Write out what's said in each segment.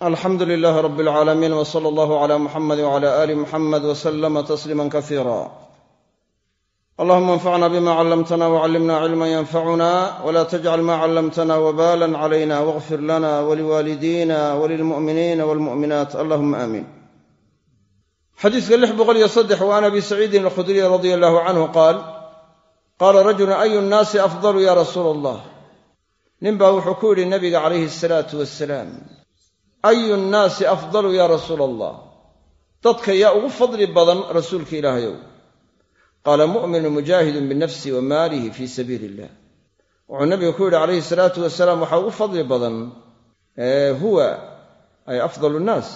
alxamdu lilaahi rab alcaalamiin w sala allahu cala muxamadi wcala aali muxamed wslama tasliima kasiira allahuma anfacna bima callamtana wcallimna cilma yanfacuna wla tajcal ma callamtana wbalan calayna wاغfir lana waliwaalidina walilmu'miniina walmu'minaat allahuma aamiin xadiiska lix boqol iyo saddex wa an abi saciidin alkhudriy radia allahu canhu qaal qaala rajulu ayu nnaasi afdalu ya rasuula allah nin baa wuxuu ku yidhi nabiga calayhi asalaatu wasalaam ayu nnaasi afdalu yaa rasuula allah dadka yaa ugu fadli badan rasuulka ilaahayow. Qaala mu'minu mujaahidun binafsihi wa maalihi fii sabiili illah wuxuu nabigu ku yidhi calayhi salaatu wasalaam waxaa ugu fadli badan huwa ay afdalu nnaas.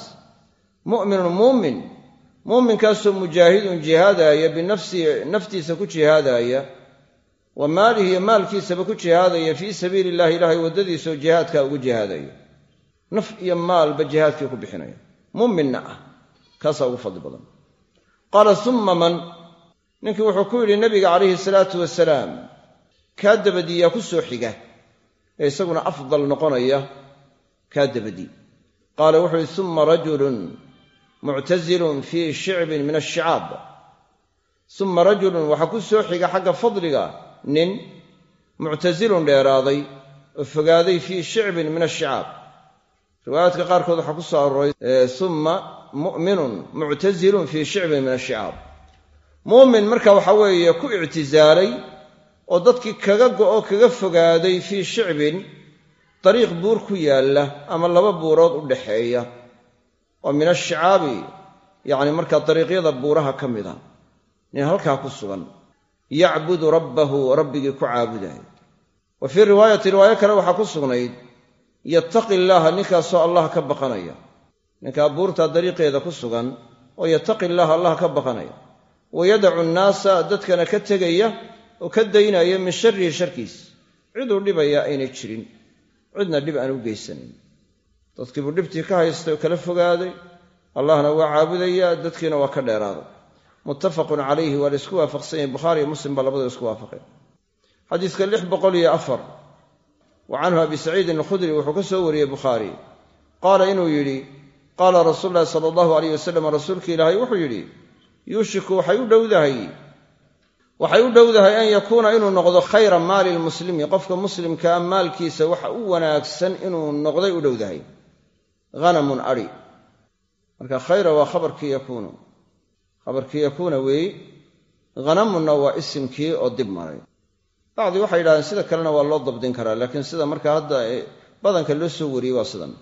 Mu'minun muumin. Muuminkaasoo mujaahidun jihaadaaya binafsihi naftiisa ku jihaadaaya wa maalihi iyo maalkiisaba ku jihaadaya fii sabiili illahi ilaahay waddadiisaoo jihaadkaa ugu jihaadaya naf iyo maalba jihaadkii ku bixinaya. Muuminna ah kaasaa ugu fadli badan. Qaala summa man? Ninkii wuxuu ku yidhi nabiga calayhi salaatu wasalaam kaa dabadiiyaa ku soo xiga ee isaguna afdal noqonaya kaa dabadii qaala wuxuu yihi summa rajulun muctasilun fii shicbin min ashicaab summa rajulun waxaa ku soo xiga xagga fadliga nin muctasilun dheeraaday oo fogaaday fii shicbin min ashicaab riwaayaadka qaarkood waxaa ku soo arooray summa mu'minun muctasilun fii shicbin min ashicaab muumin marka waxa weeye ku ictisaalay oo dadkii kaga go'o kaga fogaaday fii shicbin dariiq buur ku yaalla ama laba buurood u dhaxeeya. Oo min ashicaabi yacni markaa dariiqyada buuraha ka mid a nin halkaa ku sugan yacbudu rabbahu rabbigii ku caabudaya wa fii riwaayati riwaayo kale waxaa ku sugnayd yattaqi illaaha ninkaasoo allah ka baqanaya. Ninkaa buurtaa dariiqeeda ku sugan oo yattaqi illaaha allah ka baqanaya. Wa yadacu nnaasa dadkana ka tegaya oo ka daynaya min sharihi sharkiis. Ciduu dhibaya aynay jirin. Cidna dhib aan u geysanayn dadkiibuu dhibtii ka haystay oo kala fogaaday. Allahna waa caabudaya dadkiina waa ka dheeraaday muttafaqun calayhi waa la isku waafaqsan yahay. Bukhaari iyo muslim baa labadua isku waafaqeen. Xadiiska lix boqol iyo afar wa canhu abi saciidin alkhudri wuxuu ka soo wariyey bukhaari. Qaala inuu yidhi qaala rasuulu llahi sala allahu alayh wasalam rasuulka ilaahay wuxuu yidhi yuushiku waxay u dhowdahay waxay u dhowdahay an yakuuna inuu noqdo khayra maali lmuslimi qofka muslimkaa maalkiisa waxa u wanaagsan inuu noqday u dhowdahay hanamun adhi marka khayra waa khabarkii yakuunu. Khabarkii yakuuna weeye hanamunna waa isimkii oo dib maray bacdii waxay yidhahdeen sida kalena waa loo dabdin karaa laakiin sida marka hadda badanka loo soo wariyey waa sidan.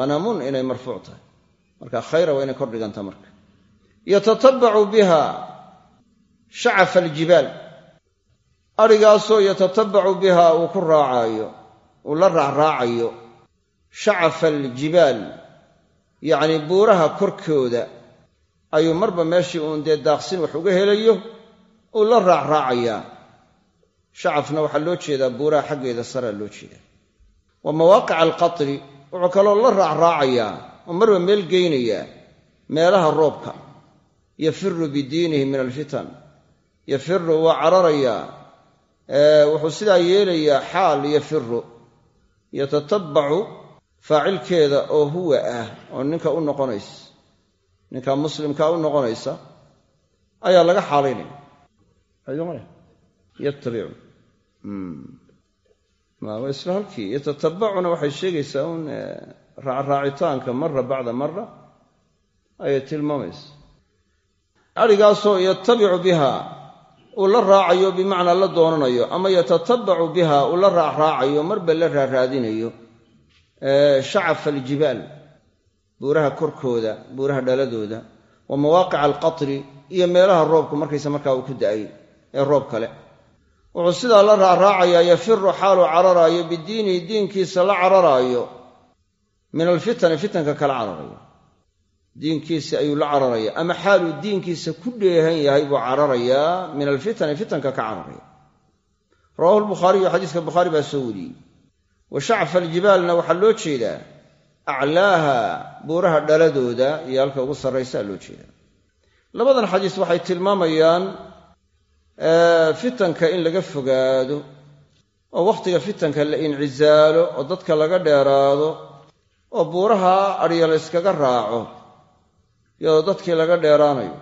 Hanamun inay marfuuc tahay. Marka khayra waa inay kor dhiganta marka. Yatatabacu biha shacafa aljibaal. Adhigaasoo yatatabacu biha uu ku raacaayo uu la raacraacayo shacafa aljibaal. Yacni buuraha korkooda ayuu marba meeshii uun dee daaqsin wax uga helayo uu la raacraacayaa shacafna waxaa loo jeedaa buuraha xaggeeda saraa loo jeedaa wa mawaaqica alqatri wuxuu kaloo la raacraacayaa oo marba meel geynayaa meelaha roobka yafiru bidiinihi min alfitan. Yafiru waa cararayaa wuxuu sidaa yeelayaa xaal yafiru yatatabacu faacilkeeda oo huwa ah oo ninka u noqonaysa ninka muslimkaa u noqonaysa ayaa laga xaalaynaya yattabicu waa isla halkii yatatabacuna waxay sheegaysaa un raacraacitaanka mara bacda mara ayay tilmaamaysa adhigaasoo yatabicu biha uu la raacayo bimacnaa la doonanayo ama yatatabacu biha uu la raacraacayo marba la raaraadinayo shacafa aljibaal buuraha korkooda buuraha dhaladooda wa mawaaqica alqatri iyo meelaha roobku markaysa markaa uu ku da'ay ee roob kale wuxuu sidaa la raacraacayaa yafiru xaaluu cararaayo bidiinihi diinkiisa la cararaayo. Min alfitani fitanka kala cararayo diinkiisi ayuu la cararaya ama xaaluu diinkiisa ku dheehan yahay buu cararayaa min alfitani fitanka ka cararaya rawahu lbukhaariyu xadiiska bukhaari baa soo wariyey. Wa shacfa aljibaalna waxaa loo jeedaa aclaaha buuraha dhaladooda iyo halka ugu sarraysaa loo jeedaa. Labadan xadiis waxay tilmaamayaan fitanka in laga fogaado oo wakhtiga fitanka la incisaalo oo dadka laga dheeraado oo buuraha adhya la yskaga raaco iyadoo dadkii laga dheeraanayo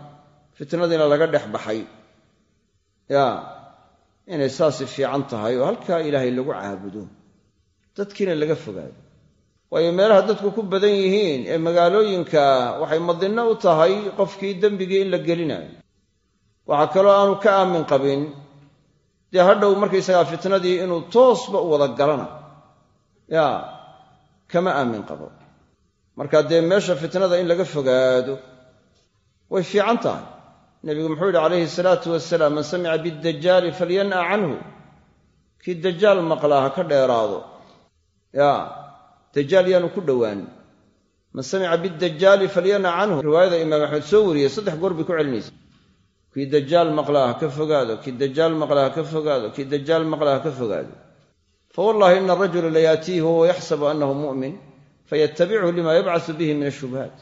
fitnadiina laga dhex baxay. Yaa inay saasi fiican tahay oo halkaa ilaahay lagu caabudo dadkiina laga fogaado. Waayo meelaha dadku ku badan yihiin ee magaalooyinka waxay madinno u tahay qofkii dembigii in la gelinayo waxaa kaloo aanu ka aamin qabin dee hadhow markaysagaa fitnadii inuu toosba u wada galana. Yaa kama aamin qabo. Marka dee meesha fitnada in laga fogaado way fiican tahay. Nebigu muxuu yidhi calayhi salaatu wasalaam man samica bidajaali falyan'a canhu. Kii dajaal maqlaa ha ka dheeraado. Yaa dajaal yaanu ku dhowaan. Man samica bidajaali falyan'a canhu. Riwaayada imaam axmed soo wariyey saddex goor bay ku celinaysa kii dajaal maqlaa ha ka fogaado kii dajaal maqlaa ha ka fogaado kii dajaal maqlaa ha ka fogaado. Fawallahi ina arajula layaatiihi wahuwa yaxsabu annahu mu'min fayatabichu lima yabcasu bihi min ashubhaat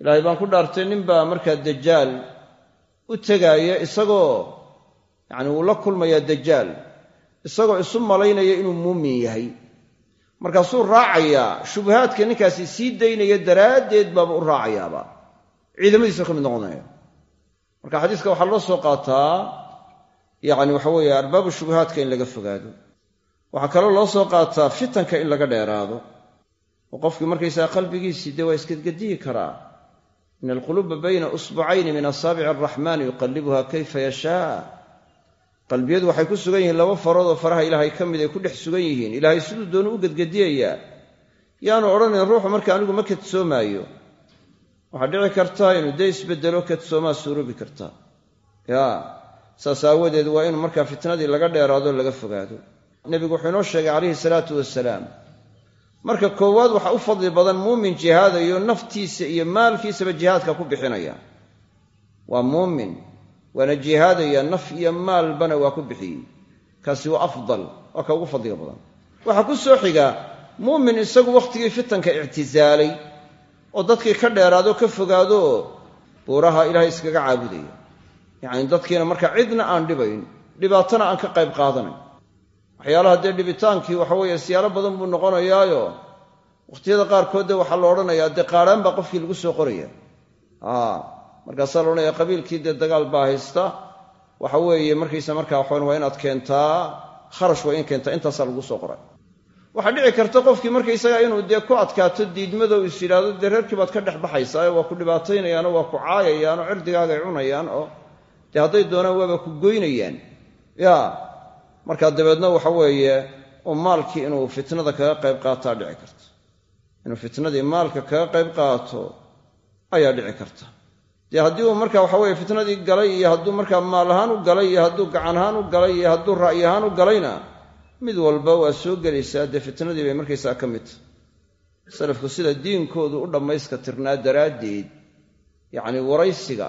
ilaahay baan ku dhaartay nin baa markaa dajaal u tegaaya isagoo yacni wuu la kulmayaa dajaal isagoo isu malaynaya inuu muumin yahay. Markaasuu raacayaa shubahaadka ninkaasi sii daynaya daraaddeed baaba u raacayaaba. Ciidamadiisa ka mid noqonaya marka xadiiska waxaa loo soo qaataa yacni waxa weeye arbaabu shubahaadka in laga fogaado. Waxaa kaloo loo soo qaataa fitanka in laga dheeraado. Oo qofkii markaysaga qalbigiisii dee waa iskadgediyi karaa. In alquluuba bayna usbucayni min asaabici araxmaani yuqallibuha kayfa yashaa. Qalbiyadu waxay ku sugan yihiin laba farood oo faraha ilaahay ka mid ay ku dhex sugan yihiin. Ilaahay siduu doonu u gedgediyayaa. Yaanu odhanayn ruuxu marka anigu ma kadsoomaayo waxaa dhici kartaa inuu dee isbedelo kadsoomaa suuroobi kartaa yaa saas aawadeed waa inuu markaa fitnadii laga dheeraado laga fogaado. Nebigu wuxuu inoo sheegay calayhi salaatu wasalaam marka koowaad waxaa u fadli badan muumin jihaadayo naftiisa iyo maalkiisaba jihaadka ku bixinaya. Waa muumin waana jihaadaya naf iyo maalbana waa ku bixiyey. Kaasi waa afdal waa ka ugu fadliga badan. Waxaa ku soo xiga muumin isagu wakhtigii fitanka ictisaalay oo dadkii ka dheeraado ka fogaado buuraha ilaahay iskaga caabudaya. Yacni dadkiina marka cidna aan dhibayn dhibaatana aan ka qayb qaadanayn. Waxyaalaha dee dhibitaankii waxa weeye siyaalo badan buu noqonayaayo wakhtiyada qaarkood waxaa la odhanayaa dee qaadhaan baa qofkii lagu soo qoraya. Markaasaa la odhanaya qabiilkii dee dagaal baa haysta. Waxa weeye markiisa markaa waxawan waa inaad keentaa kharash waa in keentaa intaasaa lagu soo qoray waxaa dhici karta qofkii markaysaga inuu dee ku adkaato diidmado is yidhaahdo dee reerkii baad ka dhex baxaysaa waa ku dhibaataynayaanoo waa ku caayayaan oo cirdigaagay cunayaan oo dee hadday doonaan waaba ku goynayaan. Ya markaa dabeedna waxa weeye uu maalkii inuu fitnada kaga qayb qaataa dhici karta. Inuu fitnadii maalka kaga qayb qaato ayaa dhici karta. Dee haddii uu marka waxa weye fitnadii galay iyo hadduu markaa maal ahaan u galay iyo hadduu gacan ahaan u galay iyo hadduu ra'yi ahaan u galayna mid walba waa soo gelaysaa dee fitnadii bay markaysaa ka mid. Tahay salafku sida diinkoodu u dhammayska tirnaa daraaddeed yacni waraysiga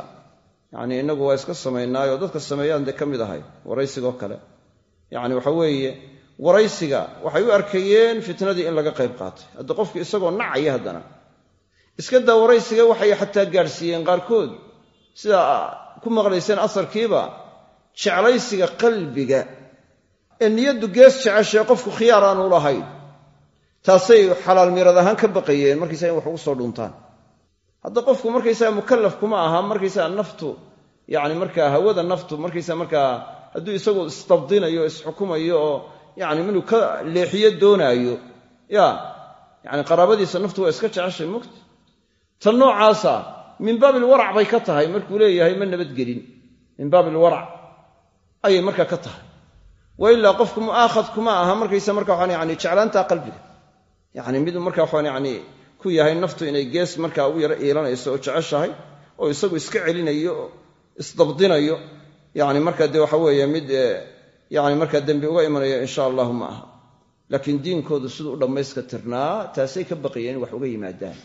yacnii innagu waa iska samaynaayoo dadka sameeyaan dee ka mid ahay waraysigoo kale. Yacni waxa weeye waraysiga waxay u arkayeen fitnadii in laga qayb qaatay. Hadda qofku isagoo nacaya haddana iska daa waraysiga waxay xataa gaadhsiiyeen qaarkood. Sida ku maqlayseen asarkiiba jeclaysiga qalbiga ee niyaddu gees jeceshee qofku khiyaar aanu lahayn. Taasay xalaal miirad ahaan ka baqayeen markaysaa in wax ugu soo dhuntaan hadda qofku markaysaga mukallaf kuma aha markaysaga naftu yacni markaa hawada naftu markaysaa markaa hadduu isagu istabdinayo isxukumayo oo yacni minuu ka leexiyo doonaayo ya yacni qaraabadiisa naftu waa iska jeceshay mugta tan noocaasa min baab ilwarac bay ka tahay markuu leeyahay ma nabadgelin. Min baab ilwarac ayay markaa ka tahay wa ilaa qofku mu'aakhad kuma aha markaysa marka waxaan yani jeclaantaa qalbiga. Yacni miduu marka waxaan yani ku yahay naftu inay gees markaa ugu yaro iilanayso oo jeceshahay oo isagu iska celinayo isdabdinayo yacni markaa dee waxa weeye mid yani markaa dembi uga imanaya insha allahu ma aha. Laakiin diinkoodu siduu u dhammayska tirnaa taasay ka baqayeen in wax uga yimaadaan.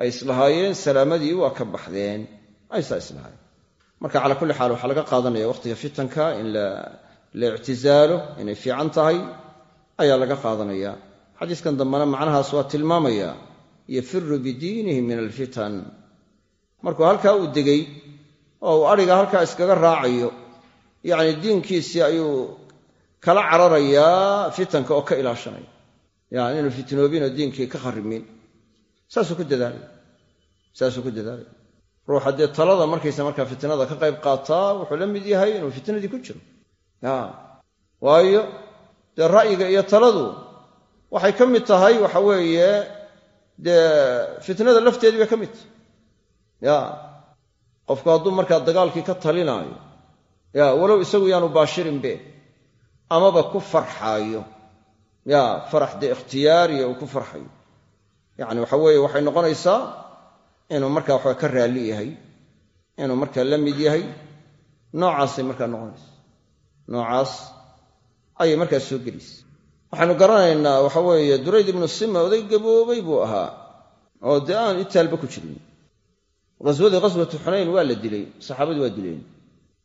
Ay islahaayeen salaamadii waa ka baxdeen. Aysaa islahaayeen. Marka calaa kulli xaal waxaa laga qaadanaya waqtiga fitanka in la ictizaalo inay fiican tahay ayaa laga qaadanaya. Xadiiskan dambena macnahaas waa tilmaamaya yafiru bidiinihi min alfitan. Markuu halkaa uu degay oo uu adhiga halkaa iskaga raacayo yacni diinkiisii ayuu kala cararayaa fitanka oo ka ilaashanaya. Yani inuu fitnoobin oo diinkii ka kharimin. Saasuu ku dadaalay. Saasuu ku dadaalay. Ruuxa dee talada markaysa markaa fitnada ka qayb qaataa wuxuu la mid yahay inuu fitnadii ku jiro waayo dee ra'yiga iyo taladu waxay ka mid tahay waxa weeye dee fitnada lafteedii bay ka mid tahay. Ya. Qofku hadduu markaa dagaalkii ka talinaayo ya walow isagu yaanu baashirinbe amaba ku farxaayo. Ya farax dee ikhtiyaariya uu ku farxayo. Yacni waxa weeye waxay noqonaysaa inuu markaa waxaa ka raalli yahay inuu markaa la mid yahay noocaasay markaa noqonaysa noocaas ayay markaa soo gelaysa waxaynu garanaynaa waxa weeye durayd ibnu sima oday gaboobay buu ahaa oo dee aan itaalba ku jirin. Ghaswadii ghaswatu xunayn waa la dilay saxaabadii waa dileen.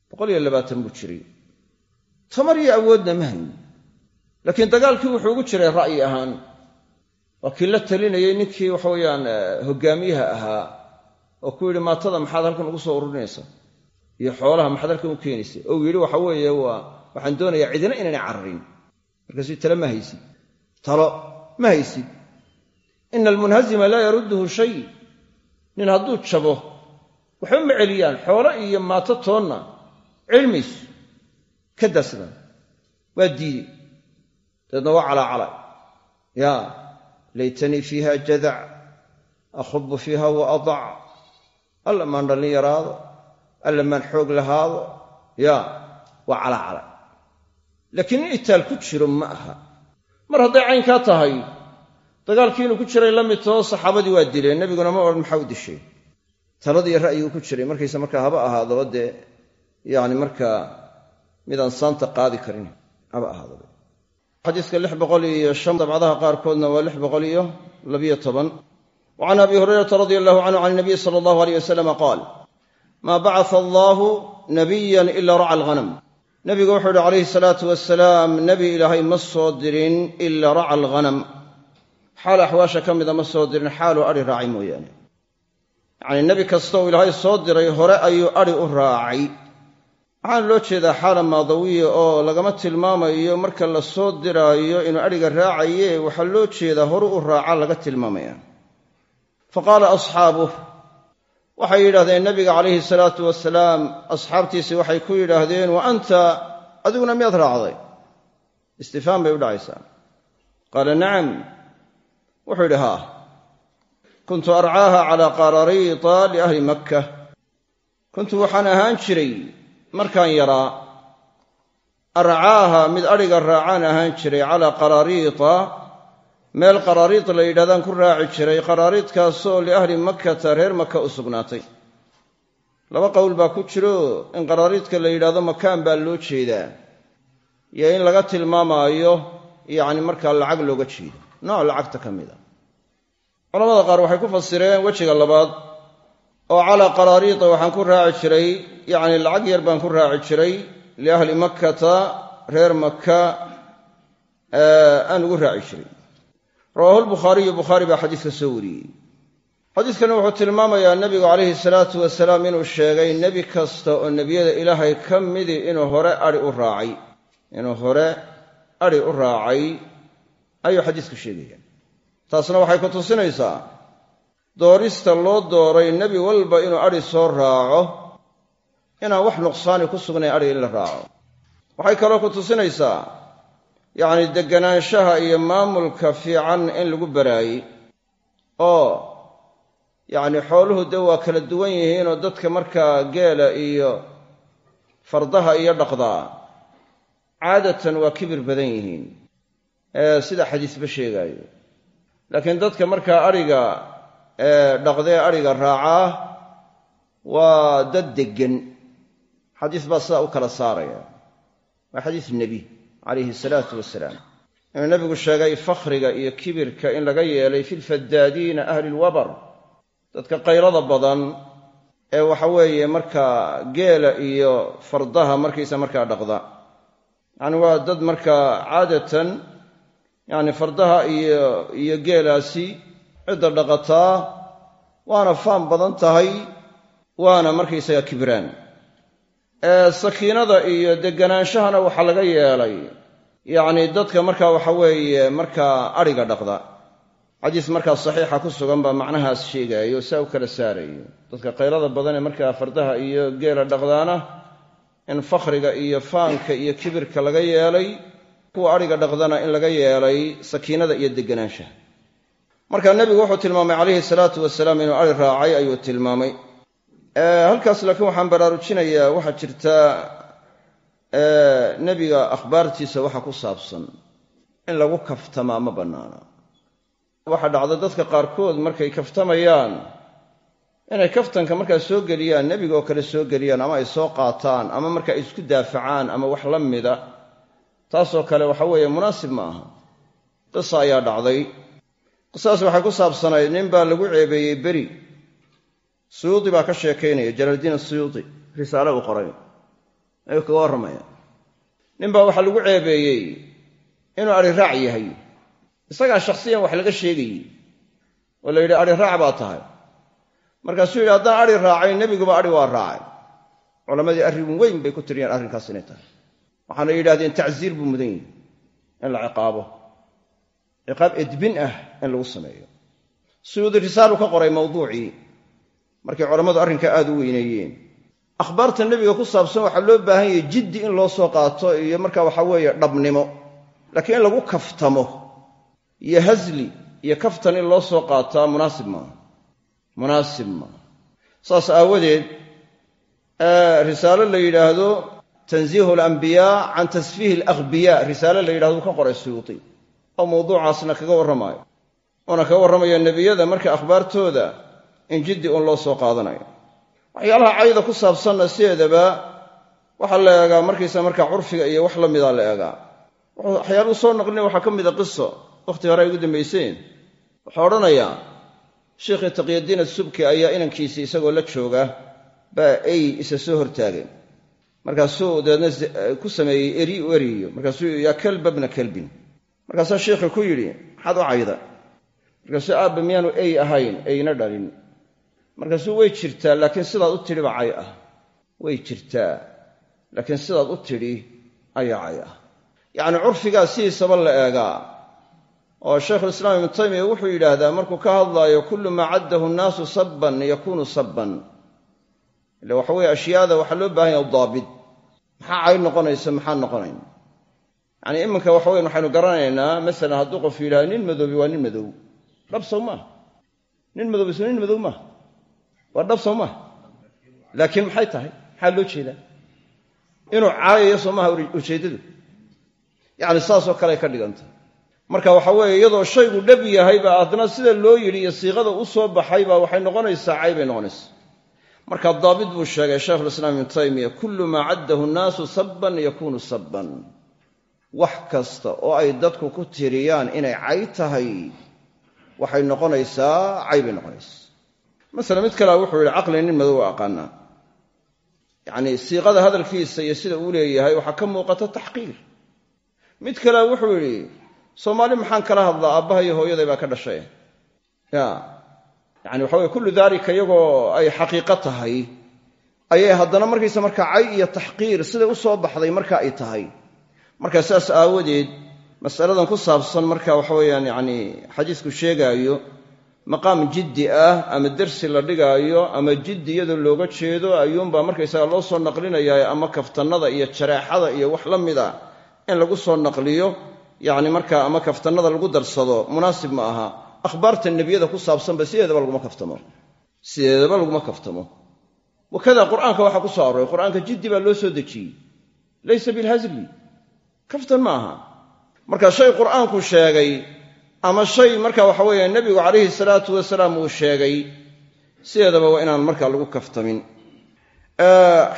Boqol iyo labaatan buu jiray. Tamar iyo awoodna ma hayn. Laakiin dagaalkii wuxuu ugu jiray ra'yi ahaan. Waa kii la talinayay ninkii waxa weeyaan hogaamiyaha ahaa oo ku yidhi maatada maxaad halkan ugu soo ururinaysaa iyo xoolaha maxaad halkan u keenaysa ou yidhi waxa weeye waa waxaan doonayaa cidina inaynay cararin markaasuu tale ma haysid. Talo ma haysid. Ina almunhazima laa yarudduhu shay. Nin hadduu jabo waxba ma celiyaan xoolo iyo maato toonna. Cilmaysu ka daasdan. Waa diidey dabeedna waa calaacala yaa laytanii fiiha jadac akhubu fiiha wa adac. Alla maan dhallin yaraado alla maan xoog lahaado yaa waa calaacala laakiin in itaal ku jiro ma aha mar hadday caynkaa tahay dagaalkii inuu ku jiray la mid taho saxaabadii waa dileen nebiguna ma odhan maxaa u dishay taladii ra'yigu ku jiray markaysa markaa haba ahaadaba dee yacni markaa midaan saanta qaadi karin haba ahaadaba xadiiska lix boqol iyo shan dabcadaha qaarkoodna waa lix boqol iyo labiyo toban wa can abi hurayrata radia allahu canhu can inabiy sala allahu aleyh wasalama qaal maa bacata allaahu nabiyan ila raca alghanam. Nebigu wuxuu uhi calayhi salaatu wasalaam nebi ilaahay ma soo dirin ila raca alghanam. Xaal axwaasha ka mida ma soo dirin xaaluu adhi raacay mooyaane. Yacnii nebi kasta uu ilaahay soo diray hore ayuu adhi u raacay. Waxaana loo jeedaa xaala maadawiya oo lagama tilmaamayo marka la soo diraayo inuu adhiga raacaye waxaa loo jeedaa horu u raaca laga tilmaamaya. Fa qaala asxaabuh waxay yidhahdeen nebiga calayhi salaatu wasalaam asxaabtiisii waxay ku yidhaahdeen wa anta adiguna miyaad raacday istifhaam bay u dhacaysaa. Qaala nacam. Wuxuu yidhi haa. Kuntu arcaaha calaa qarariita liahli makka. Kuntu waxaan ahaan jiray markaan yaraa arcaaha mid adhiga raacaan ahaan jiray calaa qarariita meel qaraariid la yidhahdaan ku raaci jiray qaraariidkaasoo liahli makkata reer maka u sugnaatay. Laba qowl baa ku jiro in qaraariidka la yidhahdo makaan baa loo jeedaa. Iyo in laga tilmaamaayo yacni markaa lacag looga jeedo. Nooc lacagta ka mid a culamada qaar waxay ku fasireen wejiga labaad oo calaa qaraariita waxaan ku raaci jiray yacni lacag yar baan ku raaci jiray liahli makkata reer maka aan ugu raaci jiray rawaahu lbukhaariyu bukhaari baa xadiiska soo wariyey. Xadiiskani wuxuu tilmaamayaa nebigu calayhi salaatu wasalaam inuu sheegay nebi kasta oo nebiyada ilaahay ka midi inuu hore adhi u raacay. Inuu hore adhi u raacay ayuu xadiisku sheegaya. Taasna waxay ku tusinaysaa doorista loo dooray nebi walba inuu adhi soo raaco inaan wax nuqsaani ku sugnayn adhiga in la raaco. Waxay kaloo ku tusinaysaa yacni deganaanshaha iyo maamulka fiican in lagu baraayey oo yacni xooluhu dee waa kala duwan yihiinoo dadka markaa geela iyo fardaha iyo dhaqdaa caadatan waa kibir badan yihiin sida xadiisba sheegaayo. Laakiin dadka markaa adhiga ee dhaqdee adhiga raacaa waa dad deggan. Xadiis baa sidaa u kala saaraya. Waa xadiis nebi calayhi salaatu wasalaam inuu nebigu sheegay fakhriga iyo kibirka in laga yeelay fi lfadaadiina ahli lwabar dadka qayrada badan ee waxa weeye markaa geela iyo fardaha markiisa markaa dhaqda. Yacni waa dad markaa caadatan yacni fardaha iyo iyo geelaasi cidda dhaqataa waana faan badan tahay waana markaysaga kibraan ee sakiinada iyo degganaanshahana waxaa laga yeelay. Yacni dadka markaa waxa weeye markaa adhiga dhaqda. Xadiis markaa saxiixa ku sugan baa macnahaas sheegaayo saa u kala saarayo. Dadka qaylada badan ee markaa fardaha iyo geela dhaqdaana in fakhriga iyo faanka iyo kibirka laga yeelay kuwa adhiga dhaqdana in laga yeelay sakiinada iyo deganaanshaha marka nebigu wuxuu tilmaamay calayhi salaatu wasalaam inuu adhi raacay ayuu tilmaamay halkaas laakiin waxaan baraarujinayaa waxaa jirta nebiga akhbaartiisa waxa ku saabsan in lagu kaftamaa ma bannaana. Waxaa dhacda dadka qaarkood markay kaftamayaan inay kaftanka markaa soo geliyaan nebigaoo kale soo geliyaan ama ay soo qaataan ama marka ay isku daafacaan ama wax la mida. Taasoo kale waxa weeye munaasib ma aha. Qisa ayaa dhacday. Qisadaas waxay ku saabsanayd nin baa lagu ceebeeyey beri suyuudi baa ka sheekaynaya jalaaldiin asuyuudi risaale uu qoray. Ayuu kaga warramaya. Nin baa waxaa lagu ceebeeyey inuu adhi raac yahay. Isagaa shakhsiyan wax laga sheegayey oo la yidhi adhi raac baa tahay. Markaasuu yidhi haddaan adhi raacay nebiguba adhi waa raacay. Culammadii arrin weyn bay ku tiriyaan arrinkaas inay tahay. Waxaana yidhahdeen tacsiir buu mudan yahi in la ciqaabo. Ciqaab edbin ah in lagu sameeyo. Suyuudi risaalu ka qoray mawduucii markay culammadu arrinkaa aad u weyneeyeen. Akhbaarta nebiga ku saabsan waxaa loo baahan yahay jiddi in loo soo qaato iyo marka waxaa weeye dhabnimo. Laakiin in lagu kaftamo iyo hasli iyo kaftan in loo soo qaataa munaasib maaha. Munaasib maaha. Saas aawadeed risaalo la yidhaahdo tanziihu alambiyaa can tasfiihi alakhbiyaa risaalo la yidhahdo ka qoray suyuuti oo mawduucaasna kaga warramaayo. Uuna kaga warramayo nebiyada marka akhbaartooda in jiddi uun loo soo qaadanayo. Waxyaalaha cayda ku saabsanna sideedaba waxaa la eegaa markiisa markaa curfiga iyo wax la mida la eegaa. Waxyaaluhu soo naqlinay waxaa ka mida qiso. Wakhti hore ay ugu dambayseen wuxuu odhanayaa sheikhii taqyadiin asubki ayaa inankiisii isagoo la jooga baa ey isa soo hortaagay markaasuu dabeedna ku sameeyey eri u eriyo. Markaasuu yaa kalba bna kalbin markaasaa sheikhii ku yidhi maxaad u cayda? Markaasuu aabba miyaanu ey ahayn? Eyna dhalin markaasuu way jirtaa laakiin sidaad u tidhi baa cay ah. Way jirtaa laakiin sidaad u tidhi ayaa cay ah. Yacni curfigaa sidiisaba la eegaa. Oo shaykhulislaam ibnu taymiya wuxuu yidhaahdaa markuu ka hadlaayo kullu maa caddahu nnaasu sabban yakuunu sabban. Ile waxa weye ashyaada waxaa loo baahan yaha daabit. Maxaa cay noqonaysa? Maxaa noqonayn? Yacni iminka waxa weyan waxaynu garanaynaa masalan hadduu qof yidhahdo nin madoobi waa nin madow. Dhab sow maaha nin so nin madow maaha waa dhab sow maaha laakiin maxay tahay? Maxaa loo jeedaa? Inuu caayayo soo maaha ujeeddadu yacni saasoo kale ka dhigantah marka waxa weeye iyadoo shaygu dhab yahay baa haddana sida loo yidhi iyo siiqada u soo baxay baa waxay noqonaysaa cay bay noqonaysaa marka daabit buu sheegay shaykhulislaam ibnu taymiya kullu maa caddahu nnaasu sabban yakuunu sabban. Wax kasta oo ay dadku ku tiriyaan inay cay tahay waxay noqonaysaa cay bay noqonaysaa masala mid kalea wuxuu yidhi caqli nin madow aqaanaa yacnii siiqada hadalkiisa iyo sida uu leeyahay waxaa ka muuqata taxqiir. Mid kalea wuxuu yidhi soomaali maxaan kala hadlaa aabbaha iyo hooyaday baa ka dhashay. Ya. Yacani waxa weye kullu daalika iyagoo ay xaqiiqo tahay ayay haddana markaysa markaa cay iyo taxqiir siday u soo baxday marka ay tahay. Marka saas aawadeed masaladan ku saabsan marka waxa weeyaan yacni maqaam jiddi ah ama dersi la dhigaayo ama jiddi iyadoo looga jeedo ayuunbaa markaysaga loo soo naqlinayaa ama kaftannada iyo jareexada iyo wax la mida in lagu soo naqliyo. Yacni markaa ama kaftannada lagu darsado munaasib ma aha. Akhbaarta nebiyada ku saabsanba sideedaba laguma kaftamo. Sideedaba laguma kaftamo. Wakada qur'aanka waxaa ku soo arooray qur'aanka jiddi baa loo soo dejiyey. Laysa bilhasli kaftan ma aha. Marka shay qur'aanku sheegay ama shay marka waxa weeye nebigu calayhi salaatu wasalaam uu sheegay sideedaba waa inaan markaa lagu kaftamin.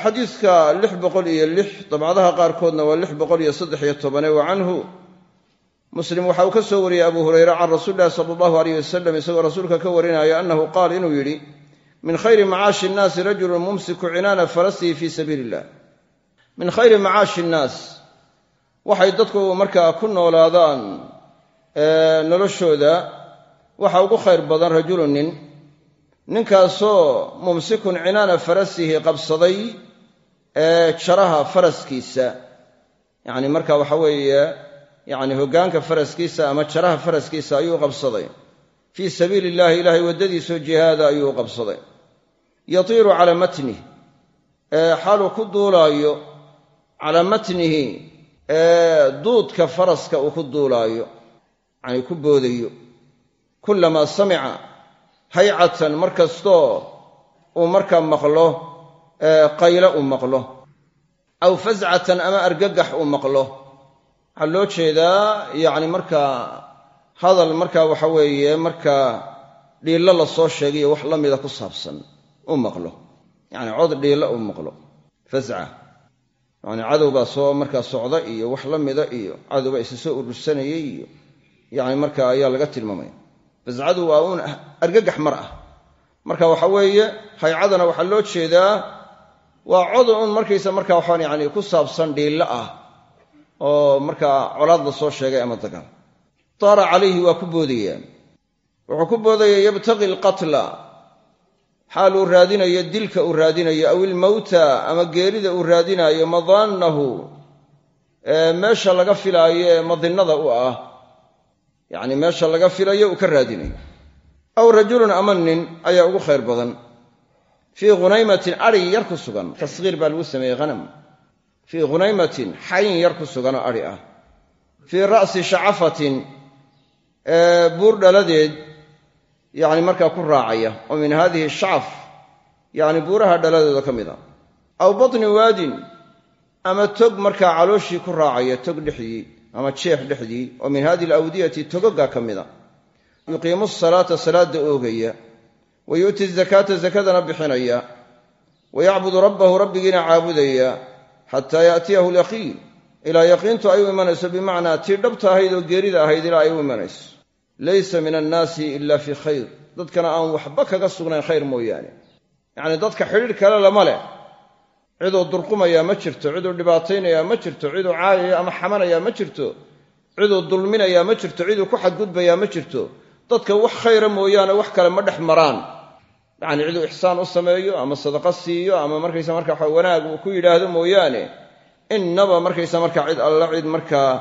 Xadiidka lix boqol iyo lix dabcadaha qaarkoodna waa lix boqol iyo saddex iyo tobane wa canhu. Muslim waxa uu ka soo wariyey abu hurayre can rasuuli illahi sala allahu aleyh wasalam isagoo rasuulka ka warinaya annahu qaal inuu yidhi min khayri macaashi innaasi rajulun mumsiku cinaana farasihi fii sabiili illah min khayri macaashi innaas waxay dadku markaa ku noolaadaan noloshooda waxa ugu khayr badan rajulun nin ninkaasoo mumsikun cinaana farasihi qabsaday ee jaraha faraskiisa. Yacni marka waxa weeye yacni hoggaanka faraskiisa ama jaraha faraskiisa ayuu qabsaday. Fii sabiili illaahi ilaahay waddadiisoo jihaada ayuu qabsaday. Yatiiru calaa matnih xaaluu ku duulaayo calaa matnihi duudka faraska uu ku duulaayo yacanii ku boodayo kullamaa samica haycatan mar kastoo uu markaa maqlo qaylo uu maqlo aw fascatan ama argagax uu maqlo. Waxaa loo jeedaa yacni markaa hadal markaa waxa weeye markaa dhiillo la soo sheegayo wax la mida ku saabsan uu maqlo. Yacni cod dhiillo uu maqlo fasca yacni cadow baa soo markaa socda iyo wax la mida iyo cadow baa isa soo urursanayay iyo yacni markaa ayaa laga tilmaamaya fascadu waa uun argagax mar ah. Marka waxa weeye haycadana waxaa loo jeedaa waa cod uun markaysa markaa waxaan yani ku saabsan dhiillo ah oo markaa colaad la soo sheegay ama dagaal. Taara calayhi waa ku boodayaan wuxuu ku boodaya yabtaqi alqatla. Xaal uu raadinayo dilka uu raadinayo aw ilmowta ama geerida uu raadinaayo madaannahu meesha laga filaayo ee madinnada u ah yacni meesha laga filayo uu ka raadinayo aw rajulun ama nin ayaa ugu khayr badan. Fii hunaymatin adhi yar ku sugan. Tashiir baa lagu sameeyey hanam fii hunaymatin xayn yar ku suganoo adhi ah. Fii ra'si shacafatin buur dhaladeed yacni markaa ku raacaya. Oo min hadihi shacaf yacni buuraha dhaladooda ka mid a aw batni waadin ama tog markaa calooshii ku raacaya tog dhexdii ama jeex dhexdii oo min hadihi alawdiyati togogaa ka mid a yuqiimu asalaata salaadda oogaya wa yu'ti zakaata zakadana bixinaya wa yacbudu rabbahu rabbigiina caabudaya xataa yaatiyahu alyaqiin. Ilaa yaqiintu ay u imanayso bimacnaa tii dhabta ahayd oo geerida ahayd ilaa ay u imanayso. Laysa min annaasi ila fii khayr. Dadkana aan waxba kaga sugnayn khayr mooyaane. Yacnii dadka xidhiidh kale lama leh ciduu durqumayaa ma jirto ciduu dhibaataynayaa ma jirto ciduu caayaya ama xamanayaa ma jirto ciduu dulminayaa ma jirto ciduu ku xadgudbayaa ma jirto. Dadka wax khayra mooyaane wax kale ma dhex maraan. Yacni ciduu ixsaan u sameeyo ama sadaqo siiyo ama markaysa marka waxa wanaag uu ku yidhaahdo mooyaane innaba markaysa marka cid alla cid markaa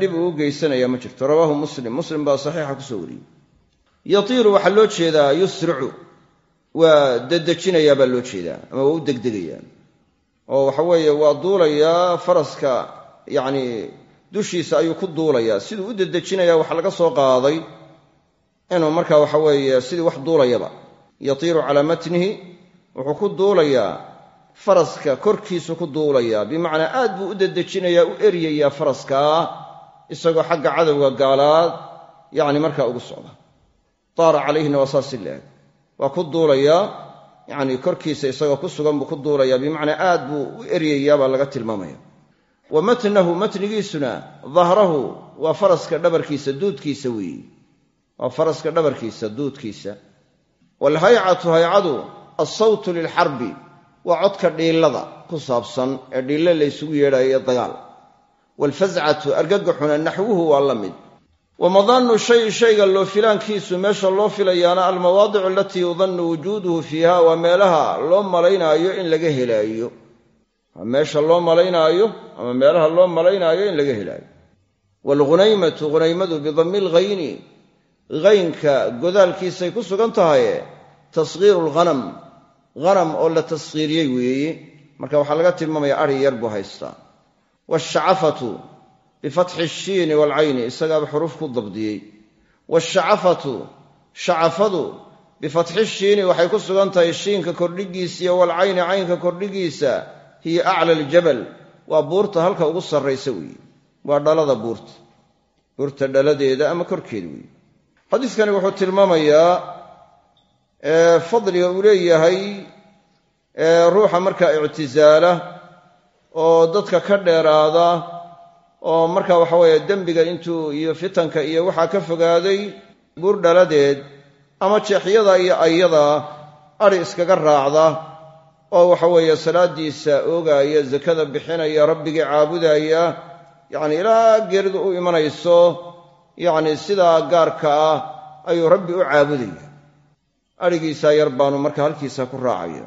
dhib uu geysanaya ma jirto. Rawaahu muslim. Muslim baa saxiixa ku soo wariyey. Yatiiru waxaa loo jeedaa yusricu waa dedejinayaa baa loo jeedaa ama waa u degdegayaa. Oo waxa weeye waa duulayaa faraska yacni dushiisa ayuu ku duulayaa. Siduu u dedejinayaa waxa laga soo qaaday inuu marka waxa weeye sidii wax duulayaba. Yatiiru calaa matnihi wuxuu ku duulayaa faraska korkiisu ku duulayaa. Bimacnaa aad buu u dedejinayaa u eryayaa faraskaa isagoo xagga cadowga gaalaad yacni markaa ugu socda. Taara calayhina waa saasi leeg waa ku duulayaa yacni korkiisa isagoo ku sugan buu ku duulayaa bimacnaa aad buu u eryayaa baa laga tilmaamaya. Wa matnahu matnigiisuna dahrahu waa faraska dhabarkiisa duudkiisa weeye waa faraska dhabarkiisa duudkiisa. Waalhaycatu haycadu alsawtu lilxarbi waa codka dhiillada ku saabsan ee dhiille laysugu yeedhayo ee dagaal. Waalfascatu argagaxuna naxwuhu waa la mid wa madaannu shay shayga loo filaankiisu meesha loo filayaana almawaadicu alatii yudannu wujuuduhu fiiha waa meelaha loo malaynaayo in laga helaayo. Waa meesha loo malaynaayo ama meelaha loo malaynaayo in laga helaayo. Waalghunaymatu ghunaymadu bidammi lghayni haynka godaalkiisay ku sugan tahaye tasghiiru lghanam hanam oo la tashiiriyey weeye. Marka waxaa laga tilmaamaya adhi yar buu haystaa. Washacafatu bifatxi shiini waalcayni isagaaba xuruuf ku dabdiyey. Washacafatu shacafadu bifatxi shiini waxay ku sugan tahay shiinka kordhigiisa iyo waalcayni caynka kordhigiisa hiya acla aljabal waa buurta halka ugu sarraysa weeye waa dhalada buurta buurta dhaladeeda ama korkeeda weeye xadiiskani wuxuu tilmaamayaa fadliga uu leeyahay ruuxa markaa ictisaala oo dadka ka dheeraada oo marka waxa weeye dembiga intuu iyo fitanka iyo waxaa ka fogaaday buur dhaladeed ama jeexyada iyo ayada adhi iskaga raacda oo waxa weeye salaadiisa oogaaya sakada bixinaya rabbigii caabudaya yacni ilaa geeridu u imanayso yacni sidaa gaarka ah ayuu rabbi u caabudaya. Adhigiisaa yar baanu marka halkiisa ku raacaya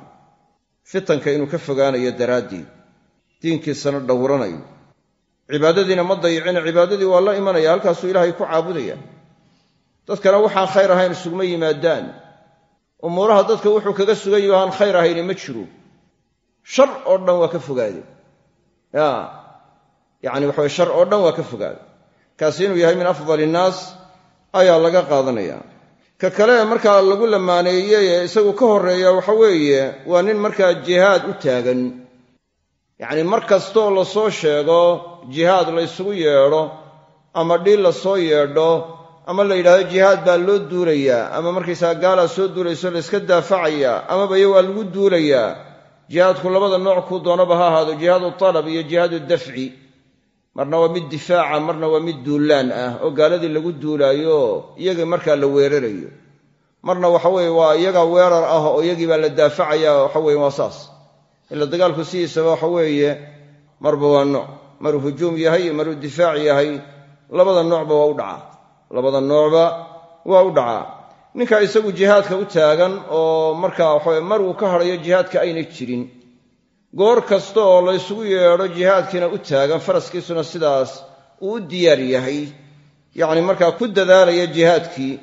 fitanka inuu ka fogaanayo daraaddeed diinkiisana dhowranayo cibaadadiina ma dayicina cibaadadii waa la imanaya halkaasuu ilaahay ku caabudaya. Dadkana waxaan khayr ahayn isuguma yimaadaan. Umuuraha dadka wuxuu kaga sugan yahi aan khayr ahayni ma jiro. Shar oo dhan waa ka fogaade. Ya yacni waxaway shar oo dhan waa ka fogaade. Kaasi inuu yahay min afdal innaas ayaa laga qaadanaya. Ka kale markaa lagu lamaaneeyey ee isagu ka horreeya waxa weeye waa nin markaa jihaad u taagan yacni mar kastooo la soo sheego jihaad la ysugu yeedho ama dhiil la soo yeedho ama la yidhahdo jihaad baa loo duulayaa ama markaysaa gaalaa soo duulayso la yska daafacayaa amaba iyo waa lagu duulayaa jihaadku labada nooc kuu doonaba ha ahaado jihaadu talab iyo jihaadu dafci. Marna waa mid difaaca marna waa mid duullaan ah oo gaaladii lagu duulaayo iyaga markaa la weerarayo. Marna waxa weeye waa iyaga weerar ah oo iyagii baa la daafacaya waxa weye waa saas ila dagaalku sidiisaba waxa weeye marba waa nooc. Maruu hujuum yahay iyo maruu difaac yahay labada noocba waa u dhacaa. Labada noocba waa u dhacaa. Ninka isagu jihaadka u taagan oo markaa waxawe mar uu ka hadhayo jihaadka ayna jirin goor kasta oo la ysugu yeedho jihaadkiina u taagan faraskiisuna sidaas uu u diyaar yahay. Yacni markaa ku dadaalaya jihaadkii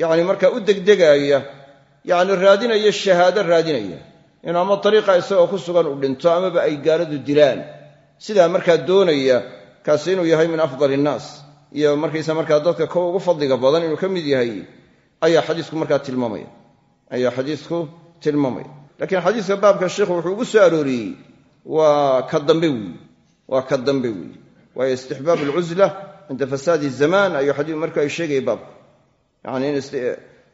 yacni markaa u degdegaaya yacni raadinaya shahaado raadinaya inuu ama dariiqa isagoo ku sugan u dhinto amaba ay gaaladu dilaan. Sidaa markaa doonaya kaasi inuu yahay min afdal innaas iyo markaysa markaa dadka kow ugu fadliga badan inuu ka mid yahay ayaa xadiisku markaa tilmaamaya ayaa xadiisku tilmaamaya. Laakiin xadiiska baabka sheikhu wuxuu ugu soo arooriyey waa ka dambe weyi waa ka dambe weyi waayo istixbaab alcusla cinda fasaadi zamaan ayuu xadiiku marka ay sheegaya baabku yacni in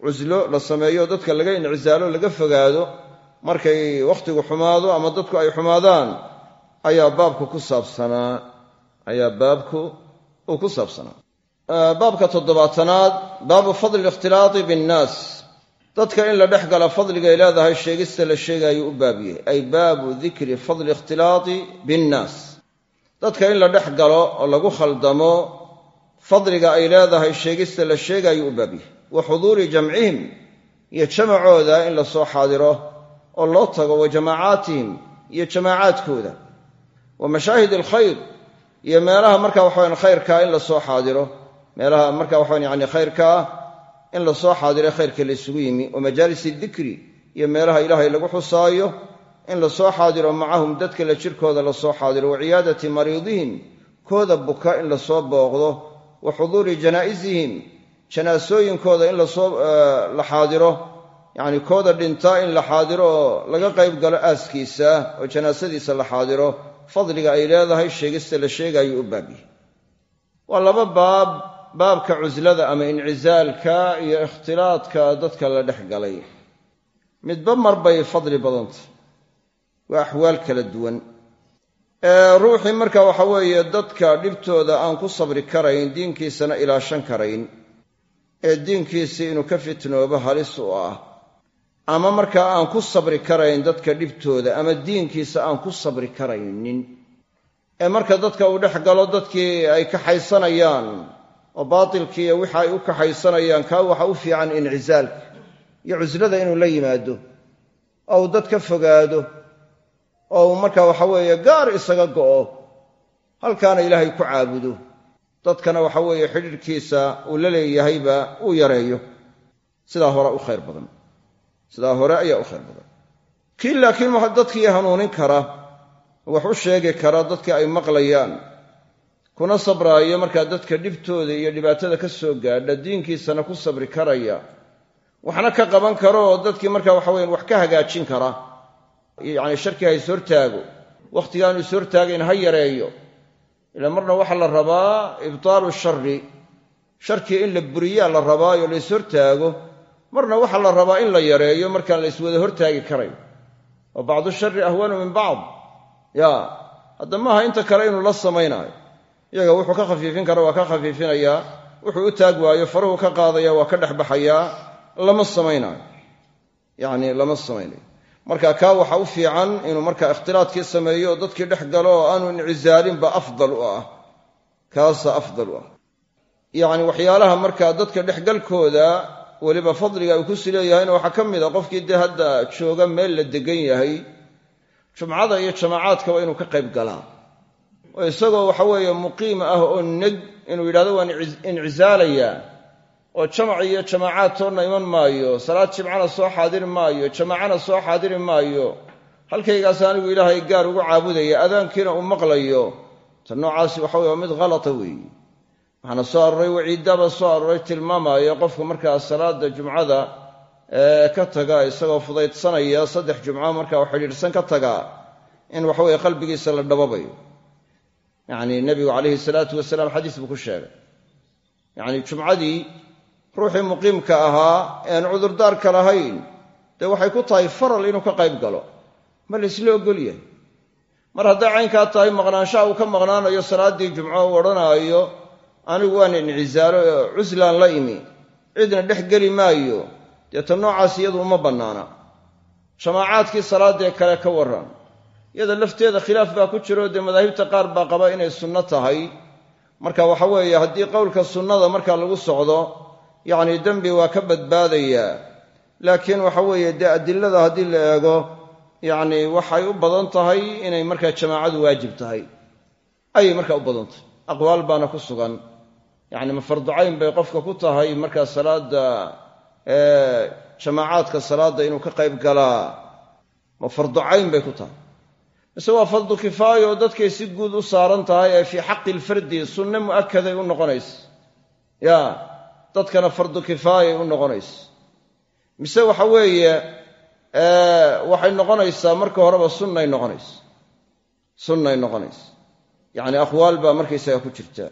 cuslo la sameeyo dadka laga incisaalo laga fogaado markay wakhtigu xumaado ama dadku ay xumaadaan ayaa baabku ku saabsanaa ayaa baabku uu ku saabsanaa. Baabka toddobaatanaad baabu fadli ikhtilaati binnaas. Dadka in la dhex gala fadligay leedahay sheegista la sheegaayo u baab ay baabu dikri fadli ikhtilaati binnaas. Dadka in la dhex galo oo lagu khaldamo fadliga ay leedahay sheegista la sheegaayo u baab wa xuduuri jamcihim iyo jamacooda in la soo xaadiro oo loo tago wa jamaacaatihim iyo jamaacaadkooda. Wa mashaahid alkhayr iyo meelaha marka waxawan khayrkaa in la soo xaadiro. Meelaha marka waxawan yani khayrkaa in la soo xaadiro khayrka la isugu yimi. Wa majaalis dikri iyo meelaha ilaahay lagu xusaayo in la soo xaadiro macahum dadka la jirkooda la soo xaadiro. Wa ciyaadati mariidihim kooda buka in la soo booqdo. Wa xuduuri janaa'isihim janaasooyinkooda in la soo la xaadiro yacni kooda dhintaa in la xaadiro oo laga qayb galo aaskiisa oo janaasadiisa la xaadiro fadliga ay leedahay sheegista la sheegaayo u baab yahay. Waa laba baab baabka cuslada ama incizaalka iyo ikhtilaadka dadka la dhex galay. Midba mar bay fadli badantah waa axwaal kala duwan. Ruuxii marka waxa weeye dadka dhibtooda aan ku sabri karayn diinkiisana ilaashan karayn. Ee diinkiisii inuu ka fitnoobo halis u ah ama markaa aan ku sabri karayn dadka dhibtooda ama diinkiisa aan ku sabri karaynin ee marka dadka uu dhex galo dadkii ay kaxaysanayaan oo baatilkiiyo wixa ay u kaxaysanayaan kaa waxa u fiican incizaalka iyo cuslada inuu la yimaado oo uu dad ka fogaado oo uu marka waxa weeye gaar isaga go'o halkaana ilaahay ku caabudo. Dadkana waxa weeye xidhiirhkiisa uu la leeyahayba uu yareeyo. Sidaa hore u khayr badan sidaa hore ayaa u khayr badan kii laakiin dadkii hanuunin kara wax u sheegi kara dadkii ay maqlayaan kuna sabraayo markaa dadka dhibtooda iyo dhibaatada ka soo gaadha diinkiisana ku sabri karaya waxna ka qaban karo oo dadkii marka waxa weyan wax ka hagaajin kara. Yacni sharkii ha ishortaago wakhtigaanu ishortaagayn ha yareeyo ila marna waxaa la rabaa ibtaalu shari sharkii in la buriyaa la rabaayo la ishortaago marna waxaa la rabaa in la yareeyo markaan la iswada hortaagi karayn. Wa bacdu shari ahwanu min bacd. Ya hadda inta kale inuu la samaynaayo iyaga wuxuu ka khafiifin kara waa ka khafiifinayaa wuxuu u taag waayo faruhu ka qaadaya waa ka dhexbaxayaa lama samaynaayo yacni lama samaynayo. Marka kaa waxa u fiican inuu markaa ikhtilaadkii sameeyo oo dadkii dhex galo oo aanu incizaalinba afdal u ah. Afdal u ah. Yacni waxyaalaha markaa dadka dhexgalkooda weliba fadliga uu kusi leeyahayna waxaa ka mid a qofkii dee hadda jooga meel la degan yahay jumcada iyo jamaacaadka waa inuu ka qayb galaa. Oo isagoo waxa weeye muqiim ah oo neg inuu yidhahdo waan incisaalayaa oo jamac iyo jamaacaad toonna iman maayo salaad jimcana soo xaadiri maayo jamaacana soo xaadiri maayo. Halkaygaas anigu ilaahay gaar ugu caabudaya adaankiina uu maqlayo. Ta noocaasi waxa weye waa mid khalata weeye waxaana soo aroray waciidaba soo aroray tilmaamaya qofku markaa salaada jumcada ee ka taga isagoo fudaydsanaya saddex jumco markaa xidhiidhsan ka taga in waxaweye qalbigiisa la dhababayo. Yacni nebigu calayhi salaatu wasalaam xadiis buu ku sheegay. Yacni jumcadii ruuxii muqiimka ahaa ean cudurdaarka lahayn dee waxay ku tahay faral inuu ka qayb galo ma la isla ogol yahay. Mar hadday caynkaa tahay maqnaanshaha uu ka maqnaanayo salaaddii jumco uu odhanaayo anigu waan incisaalo oo cuslaan la imi. Cidna dhex geli maayo. Dee ta noocaas iyadu uma bannaana. Jamaacaadkii salaadee kale ka warran. Iyada lafteeda khilaaf baa ku jiro dee madaahibta qaar baa qaba inay sunno tahay. Marka waxa weeye haddii qowlka sunnada marka lagu socdo yacni dembi waa ka badbaadayaa laakiin waxa weeye dee adilada haddii la eego yacni waxay u badan tahay inay markaa jamaacadu waajib tahay. Ayay markaa u badan tahay. Aqwaal baana ku sugan yacni ma farducayn bay qofka ku tahay markaa salaada jamaacaadka salaadda inuu ka qayb galaa ma farducayn bay ku tahay. Mise waa fardu kifaaya oo dadkay si guud u saaran tahay ee fii xaqi ilfardi sunne mu'akaday u noqonaysa. Ya dadkana fardu kifaayay u noqonaysa. Mise waxa weeye waxay noqonaysaa marka horeba sunnay noqonaysa. Sunnay noqonaysa. Yacni aqwaal baa markaysaga ku jirta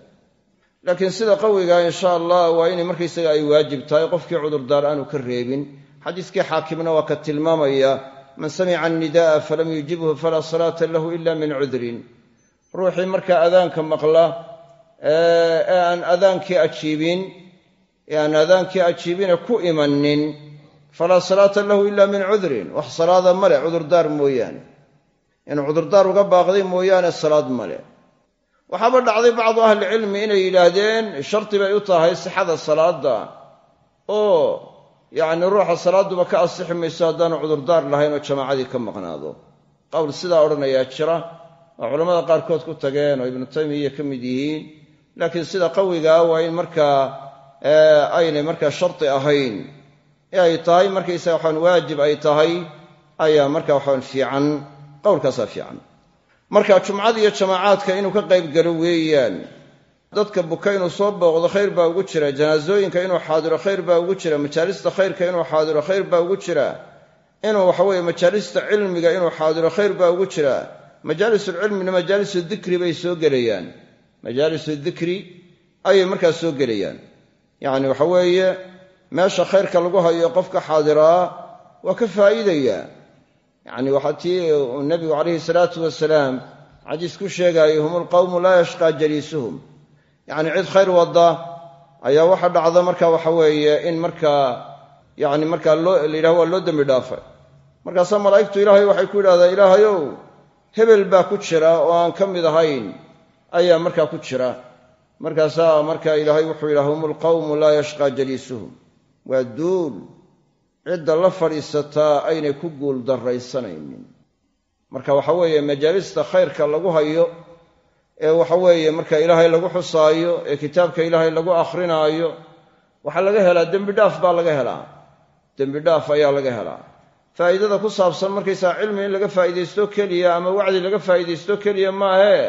laakiin sida qawiga insha allah waa inay markaysaga ay waajib tahay qofkii cudurdaar aanu ka reebin. Xadiiskii xaakimna waa ka tilmaamaya man samica annida'a falam yujibhu falaa salaata lahu ila min cudrin. Ruuxii markaa adaanka maqla ee aan adaankii ajiibin ee aan adaankii ajiibine ku imanin falaa salaata lahu ila min cudrin. Wax salaada male cudurdaar mooyaane. Inuu cudurdaar uga baaqday mooyaane salaad male waxaaba dhacday bacdu ahlicilmi inay yidhaahdeen shardi bay u tahay sixada salaadda. Oo yacni ruuxa salaaduba ka asixi mayso haddaanu cudurdaar lahayn oo jamaacadii ka maqnaado. Qowl sidaa odhanayaa jira oo culammada qaarkood ku tageen oo ibnu taymiya ka mid yihiin. Laakiin sida qawigaa waa in markaa aynay markaa shardi ahayn. Ee ay tahay markaysaga waxaan waajib ay tahay ayaa marka waxaan fiican qowlkaasaa fiican marka jumcada iyo jamaacaadka inuu ka qayb galo weeyaan. Dadka buka inuu soo booqdo khayr baa ugu jira. Janaasooyinka inuu xaadiro khayr baa ugu jira. Majaalista khayrka inuu xaadiro khayr baa ugu jira. Inuu waxaweye majaalista cilmiga inuu xaadiro khayr baa ugu jira. Majaalisulcilmina majaalisu dikri bay soo gelayaan. Majaalisu dikri ayay markaas soo gelayaan. Yacni waxa weeye meesha khayrka lagu hayo qofka xaadiraa waa ka faa'iidayaa yacni waxaa tii uu nebigu calayhi salaatu wasalaam xadiis ku sheegaayay hum alqawmu laa yashqaa jaliisuhum. Yacni cid khayr wadda ayaa waxa dhacda marka waxa weeye in markaa yacni markaa loo la yidhaho waa loo dembi dhaafay. Markaasaa malaa'igtu ilaahay waxay ku yidhahdaa ilaahayow hebel baa ku jira oo aan ka mid ahayn. Ayaa markaa ku jira. Markaasaa markaa ilaahay wuxuu yidhaha hum alqawmu laa yashqaa jaliisuhum. Waa duul cidda la fadhiisataa aynay ku guul darraysanaynin marka waxa weeye majaalista khayrka lagu hayo ee waxa weeye marka ilaahay lagu xusaayo ee kitaabka ilaahay lagu akhrinaayo waxaa laga helaa dembi dhaaf baa laga helaa. Dembi dhaaf ayaa laga helaa. Faa'iidada ku saabsan markaysaa cilmi in laga faa'iidaysto keliya ama wacdi laga faa'iidaysto keliya maahee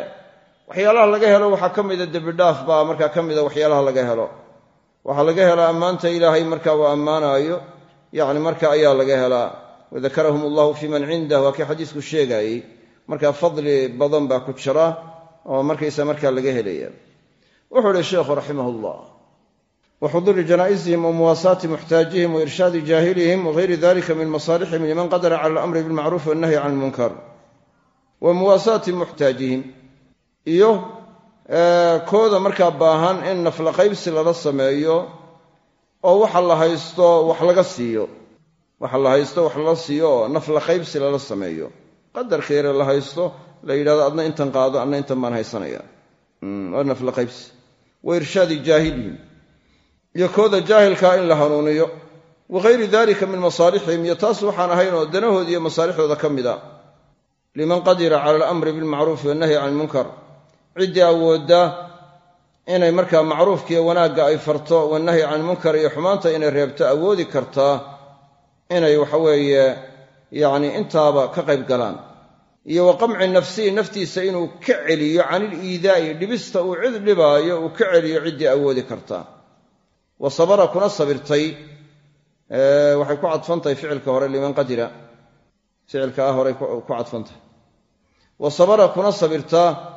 waxyaalaha laga helo waxaa ka mida dembidhaaf baa markaa ka mida waxyaalaha laga helo. Waxaa laga helaa ammaanta ilaahay marka uu ammaanaayo yacni marka ayaa laga helaa. Wadakarahum allahu fii man cindah waa kii xadiisku sheegaayey markaa fadli badan baa ku jira oo markaysa markaa laga helaya. Wuxuu ihi sheikhu raximah llah waxuduuri janaa'isihim wa muwaasaati muxtaajihim wa irshaadi jaahilihim wagayri dalika min masaalixihim liman qadara cala alamri bilmacruufi wannahyi can ilmunkar wa muwaasaati muxtaajihim iyo kooda markaa baahan in oo waxa la haysto wax laga siiyo. Waxa la haysto wax lala siiyo oo nafla qaybsi lala sameeyo. Qadarka yare la haysto la yidhahdo adna intan qaado adna intan baan haysanaya waa nafla qaybsi. Wa irshaadi jaahilihim iyo kooda jaahilkaa in la hanuuniyo. Wagayri dalika min masaalixihim iyo taas waxaan ahayn oo danahooda iyo masaalixdooda ka mid a. Liman qadira cala alamri bilmacruufi wannahyi can ilmunkar ciddii awoodda inay markaa macruufkiiyo wanaagga ay farto wanahyi can munkar iyo xumaanta inay reebto awoodi kartaa inay waxaweeye yacni intaaba ka qayb galaan. Iyo wa qamci nafsihi naftiisa inuu ka celiyo canil iidaa'i dhibista uu cid dhibaayo uu ka celiyo ciddii awoodi kartaa wa sabara kuna sabirtay waxay ku cadfantahay ficilka hore liman qadira. Ficilka ah horay ku cadfantahay. Wa sabara kuna sabirtaa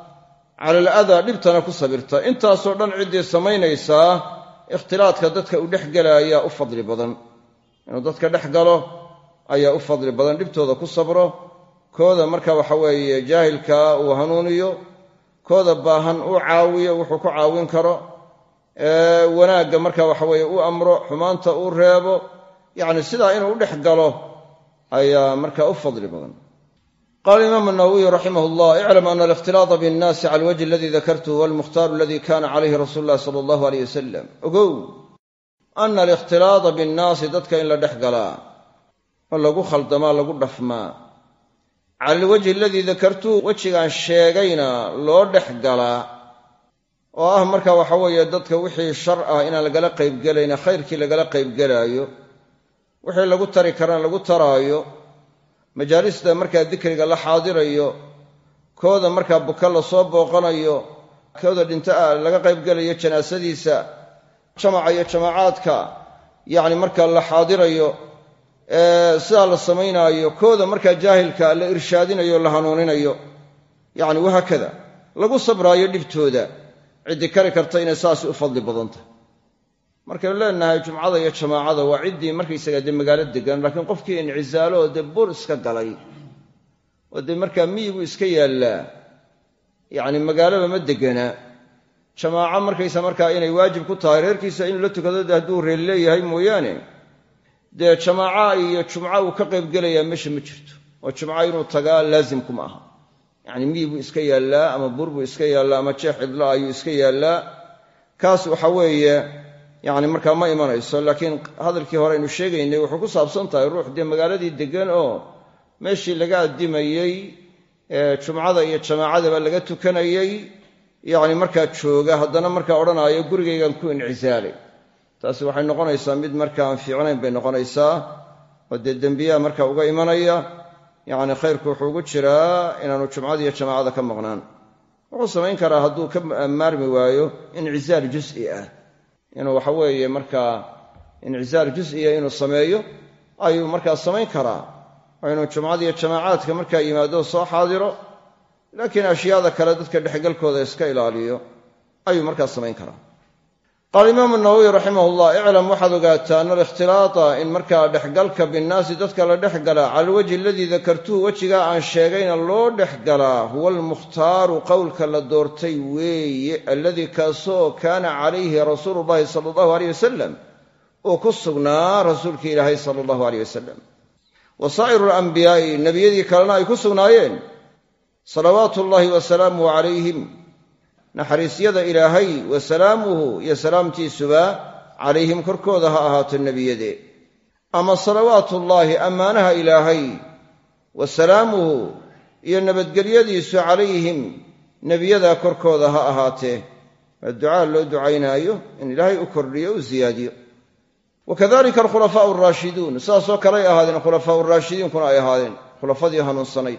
cala aladaa dhibtana ku sabirta. Intaasoo dhan ciddii samaynaysaa ikhtilaadka dadka u dhex gelayaa u fadli badan. Inuu dadka dhex galo ayaa u fadli badan. Dhibtooda ku sabro kooda marka waxa weeye jaahilkaa uu hanuuniyo kooda baahan uu caawiyo wuxuu ku caawin karo. Wanaagga marka waxa weeye u amro xumaanta uu reebo. Yacni sidaa inuu dhex galo ayaa marka u fadli badan qala imaamu nawowiyu raximah llah iclam ana alikhtilaata binnaasi cala alwajhi aladii dakartuhu huwa almukhtaaru aladi kana calayhi rasuulu llahi sala allahu aleyh wasalam ogow ana alikhtilaata binnaasi dadka in la dhex galaa oo lagu khaldamaa lagu dhafmaa cala alwajhi aladii dakartuhu wejigaan sheegayna loo dhex galaa oo ah marka waxa weeye dadka wixii shar ah inaan lagala qaybgelayna khayrkii lagala qaybgelaayo wixii lagu tari karana lagu taraayo majaalista markaa dikriga la xaadirayo kooda markaa buka la soo booqanayo kooda dhinto ah laga qaybgelayo janaasadiisa jamaca iyo jamaacaadka yacni markaa la xaadirayo sidaa la samaynaayo kooda markaa jaahilka la irshaadinayo la hanuuninayo. Yacni wahaakada lagu sabraayo dhibtooda ciddii kari karta inay saasi u fadli badan tahay markaynu leenahay jumcada iyo jamaacada waa ciddii markaysaga dee magaalo degan laakiin qofkii incisaalo oo dee bur iska galay oo dee markaa miyigu iska yaallaa? Yacni magaalaba ma degana jamaaco markaysa markaa inay waajib ku tahay reerkiisa inuu la tukado de hadduu reer leeyahay mooyaane dee jamaaca iyo jumco uu ka qaybgelayaa meesha ma jirto. Oo jumco inuu tagaa laasimkuma aha. Yacni miyi buu iska yaallaa ama bur buu iska yaallaa ama jeex cidlo ayuu iska yaallaa? Kaas waxa weeye yacni markaa ma imanayso laakiin hadalkii hore aynu sheegaynay wuxuu ku saabsan tahay ruux magaaladii deggan oo meeshii laga addimayey jumcada iyo jamaacadaba laga tukanayey. Yacni markaa jooga haddana markaa odhanaayo gurigaygan ku incisaalay. Taasi waxay noqonaysaa mid markaa aan fiicnayn bay noqonaysaa oo dee dembiyaha markaa uga imanaya. Yacni khayrku wuxuu ugu jiraa inaanu jumcada iyo jamaacada ka maqnaan. Wuxuu samayn karaa hadduu ka maarmi waayo incisaal jus'i ah inuu waxa weeye markaa incisaal jus'iya inuu sameeyo ayuu markaa samayn karaa. Oo inuu jumcada iyo jamaacaadka markaa yimaado soo xaadiro laakiin ashyaada kale dadka dhexgalkooda iska ilaaliyo ayuu markaa samayn karaa qaala imaamu raximah llah iclam waxaad ogaataa ana alikhtilaata in markaa dhexgalka binnaasi dadka la dhex galaa cala alwajhi aladii dakartuhu wejigaa aan sheegayna loo dhex galaa huwa almukhtaaru qowlka la doortay weeye alladii kaasoo kaana calayhi rasuulu llahi sala allahu aleyh wasalam uu ku sugnaa rasuulkii ilaahay sala allahu aleyh wasalam wa saa'iru alanbiyaa'i nebiyadii kalena ay ku sugnaayeen salawaatu ullahi wasalaamuhu calayhim naxariisyada ilaahay wa salaamuhu iyo salaamtiisuba calayhim korkooda ha ahaato nebiyade. Ama salawaatullaahi ammaanaha ilaahay wa salaamuhu iyo nabadgelyadiisu calayhim nebiyada korkooda ha ahaatee waa ducaa loo ducaynaayo in ilaahay u kordhiyo u siyaadiyo wa alkhulafaau araashiduun sidaasoo kaley ahaadeen khulafaau raashidiinkuna ay ahaadeen khulafadii hanuunsanayd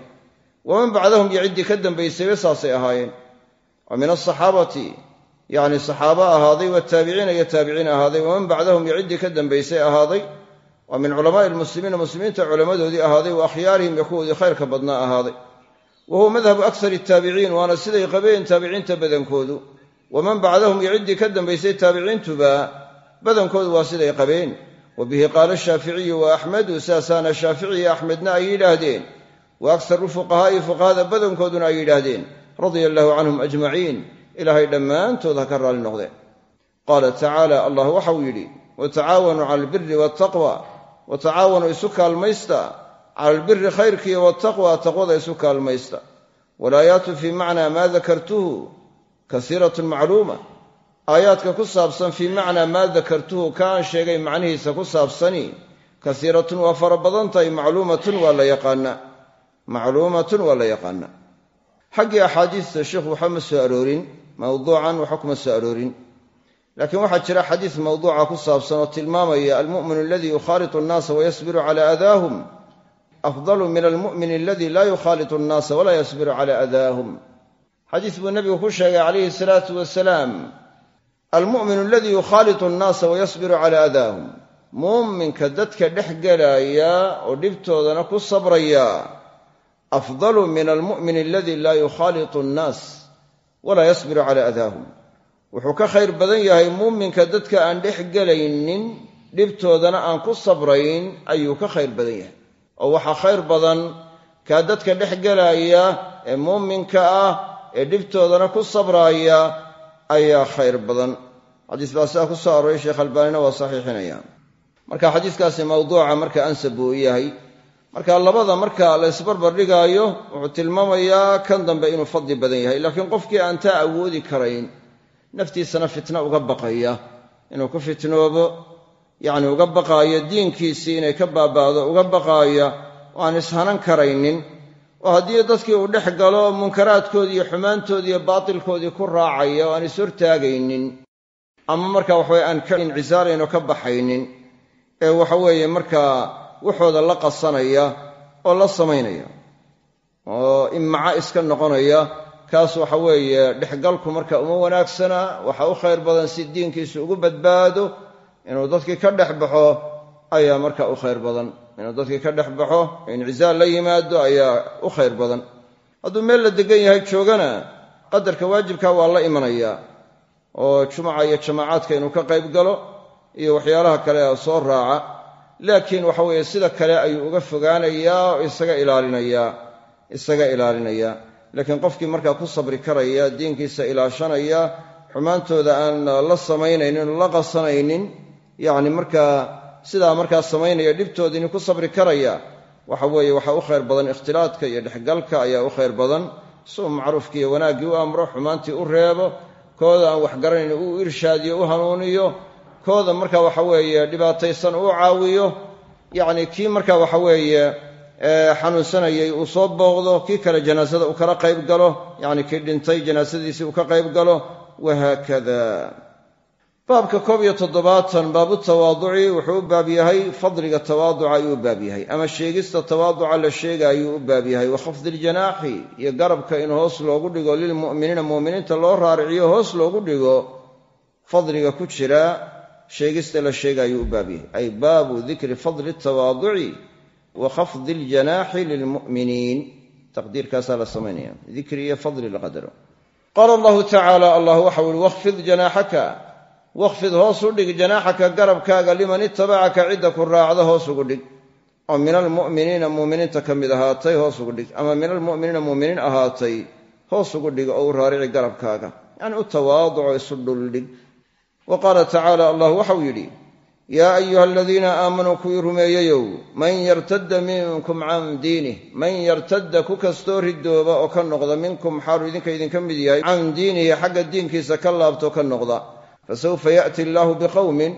waman bacdahum iyo ciddii ka dambaysayba saasay ahaayeen wa min asaxaabati yacni saxaabo ahaaday wataabiciina iyo taabiciin ahaaday waman bacdahum iyo ciddii ka dambaysay ahaaday wa min culamaai lmuslimiina muslimiinta culammadoodii ahaaday wa akhyaarihim iyo kuwoodii khayrka badnaa ahaaday. Wa huwa madhabu aksari taabiciin waana siday qabeen taabiciinta badankoodu. Waman bacdahum iyo ciddii ka dambaysay taabiciintuba badankoodu waa siday qabeen. Wa bihi qaala shaaficiyu wa axmedu saasaana shaafici iyo axmedna ay yidhaahdeen. Wa akharu fuqahaa'i radia allaahu canhum ajmaciin ilaahay dhammaantood ha ka raalli noqdeen qaala tacaala allah waxau yidhi watacaawanuu cala albiri waltaqwa wa tacaawanuu isu kaalmaysta. Cala albiri khayrkiiyo waltaqwa taqwada isu kaalmaysta. Walaayaatu fii macnaa maa dakartuhu kasiiratun macluuma. Aayaadka ku saabsan fii macnaa maa dakartuhu ka aan sheegay macnihiisa ku saabsani kasiiratun waa fara badan tahay macluumatun waa la yaqaanaa xaggii axaadiista sheikhu waxba ma soo aroorin mawduucan waxa kuma soo aroorin. Laakiin waxaa jira xadiis mawduuca ku saabsan oo tilmaamaya almu'minu aladii yukhaalitu annaasa wayasbiru cala aadaahum afdalu min almu'min aladii laa yukhaalitu annaasa walaa yasbiru cala aadaahum xadiis buu nebigu ku sheegay calayhi salaatu wasalaam almu'minu aladii yukhaalitu annaasa wayasbiru cala aadaahum muuminka dadka dhex gelaya oo dhibtoodana ku sabraya afdalu min almu'min aladii laa yukhaalitu annaas walaa yasbiru cala aadaahum wuxuu ka khayr badan yahay muuminka dadka aan dhex gelaynin dhibtoodana aan ku sabrayn ayuu ka khayr badan yahay oo waxaa khayr badan kaa dadka dhex gelaya ee muuminka ah ee dhibtoodana ku sabraaya ayaa khayr badan xadiis baa sidaa ku soo arooray sheekh albaanina waa saxiixinaya marka xadiiskaasi mawduuca marka ansab buu u yahay marka labada marka la ysbarbardhigaayo wuxuu tilmaamayaa kan dambe inuu fadli badan yahay laakiin qofkii aan taa awoodi karayn naftiisana fitna uga baqaya. Inuu ku fitnoobo yacni uga baqaayo diinkiisii inay ka baaba'do uga baqaaya oo aan ishanan karaynin oo haddii dadkii uu dhex galo munkaraadkoodii iyo xumaantoodii iyo baatilkoodii ku raacaya oo aan ishortaagaynin ama marka waxaweye aan ka incisaalaynin oo ka baxaynin ee waxaweeye markaa waxooda la qasanaya oo la samaynaya oo imaca iska noqonaya. Kaas waxa weeye dhexgalku marka uma wanaagsana waxa u khayr badan si diinkiisu ugu badbaado. Inuu dadkii ka dhex baxo ayaa marka u khayr badan. Inuu dadkii ka dhex baxo incisaal la yimaado ayaa u khayr badan. Hadduu meel la degan yahay joogana qadarka waajibka waa la imanaya. Oo jumaca iyo jamaacaadka inuu ka qayb galo iyo waxyaalaha kale soo raaca laakiin waxa weeye sida kale ayuu uga fogaanayaa oo isaga ilaalinayaa isaga ilaalinaya. Laakiin qofkii markaa ku sabri karaya diinkiisa ilaashanaya xumaantooda aan la samaynaynin oo la qasanaynin yacni markaa sidaa markaa samaynaya dhibtoodiini ku sabri karaya waxa weeye waxaa u khayr badan ikhtilaadka iyo dhexgalka ayaa u khayr badan. Suu macruufkii iyo wanaaggii u amro xumaantii u reebo kooda aan waxgaranayn u irshaadiyo u hanuuniyo kooda marka waxa weeye dhibaataysan uu caawiyo yacni kii marka waxa weeye xanuunsanayay uu soo booqdo kii kale janaasada uu kala qayb galo yacni kii dhintay janaasadiisii uu ka qayb galo wahaakada. Baabka koob iyo toddobaatan baabu tawaaduci wuxuu baab yahay fadliga tawaaduca ayuu u baab yahay ama sheegista tawaaduca la sheega ayuu u baab yahay wa iyo garabka in hoos loogu dhigo lilmu'miniina mu'miniinta loo raariciyo hoos loogu dhigo fadliga ku jira sheegista la sheega ayuu u baab ay baabu dikri fadli tawaaduci wa khafdi iljanaaxi lilmu'miniin. Taqdiirkaasaa la samaynaya dikri iyo fadli la qadaro. Qaala allahu tacaala allah waxau ihi wakhfid janaaxaka wakhfid hoos u dhig janaaxaka garabkaaga liman itabacaka cidda ku raacda hoos ugu dhig. Oo min almu'miniina muuminiinta ka mid ahaatay hoos ugu dhig. Ama min almu'miniina muuminiin ahaatay hoos dhig oo raarici garabkaaga. Yacni u tawaaduco isu wa qaala tacaala allah waxau yidhi yaa ayuha aladiina aamanuu kuwii rumeeyeyow man yartadda minkum can diinih man yartadda ku kastoo ridooba oo ka noqda minkum xaalu idinka idinka mid yahay can diinihi xagga diinkiisa ka laabto ka noqda fasawfa ya'ti illaahu biqowmin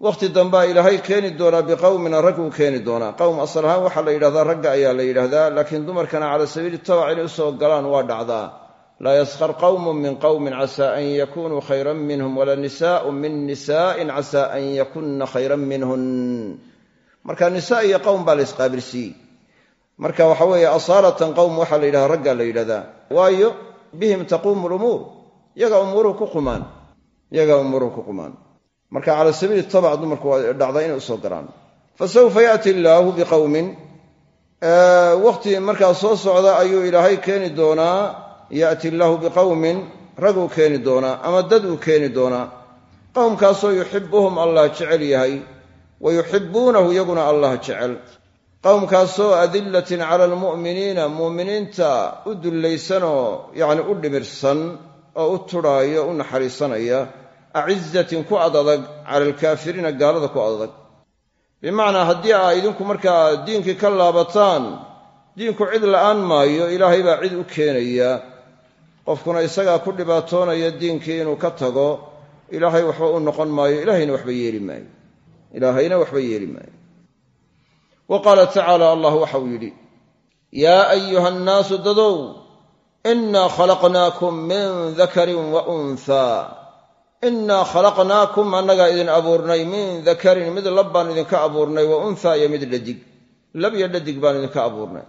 wakhti dambaa ilaahay keeni doonaa biqowmin rag uu keeni doonaa. Qowm asal ahaan waxaa la yidhahdaa ragga ayaa la yidhahdaa laakiin dumarkana cala sabiili tabac inay u soo galaan waa dhacdaa laa yaskhar qowmun min qowmin casaa an yakunuu khayran minhum wala nisaa'un min nisaa'in casaa an yakunna khayran minhun marka nisaa iyo qowm baa la isqaabilsiiyey marka waxa weeye asaalatan qowm waxaa la yidhahdaa raggaa la yidhahdaa waayo bihim taquumu lumuur yaga umuuruhu ku qumaan yagaa umuuruhu ku qumaan marka cala sabiili tabac dumarku waa dhacdaa inay u soo galaan fasawfa yaati illaahu biqowmin wakhti markaa soo socda ayuu ilaahay keeni doonaa yaati illaahu biqowmin raguu keeni doonaa ama dad uu keeni doonaa. Qowmkaasoo yuxibuhum allah jecel yahay wa yuxibuunahu iyaguna allah jecel. Qowmkaasoo adillatin cala almu'miniina mu'miniinta u dullaysanoo yacni u dhimirsan oo u tudhaayo u naxariisanaya acizatin ku adadag cala alkaafiriina gaalada ku adadag bimacnaa haddii aa idinku markaa diinkii ka laabataan diinku cid la'aan maayo ilaahay baa cid u keenaya qofkuna isagaa ku dhibaatoonaya diinkii inuu ka tago ilaahay waxba u noqon maayo ilaahayna waxba yeeli maayo. ilaahayna waxba yeeli maayo. Wa qaala tacaala allah waxauu yidhi yaa ayuha annaasu dadow innaa khalaqnaakum min dakarin wa unthaa innaa khalaqnaakum annagaa idin abuurnay min dakarin mid lab baan idinka abuurnay wa unthaa iyo mid dhadig. Lab iyo dhadig baan idinka abuurnay.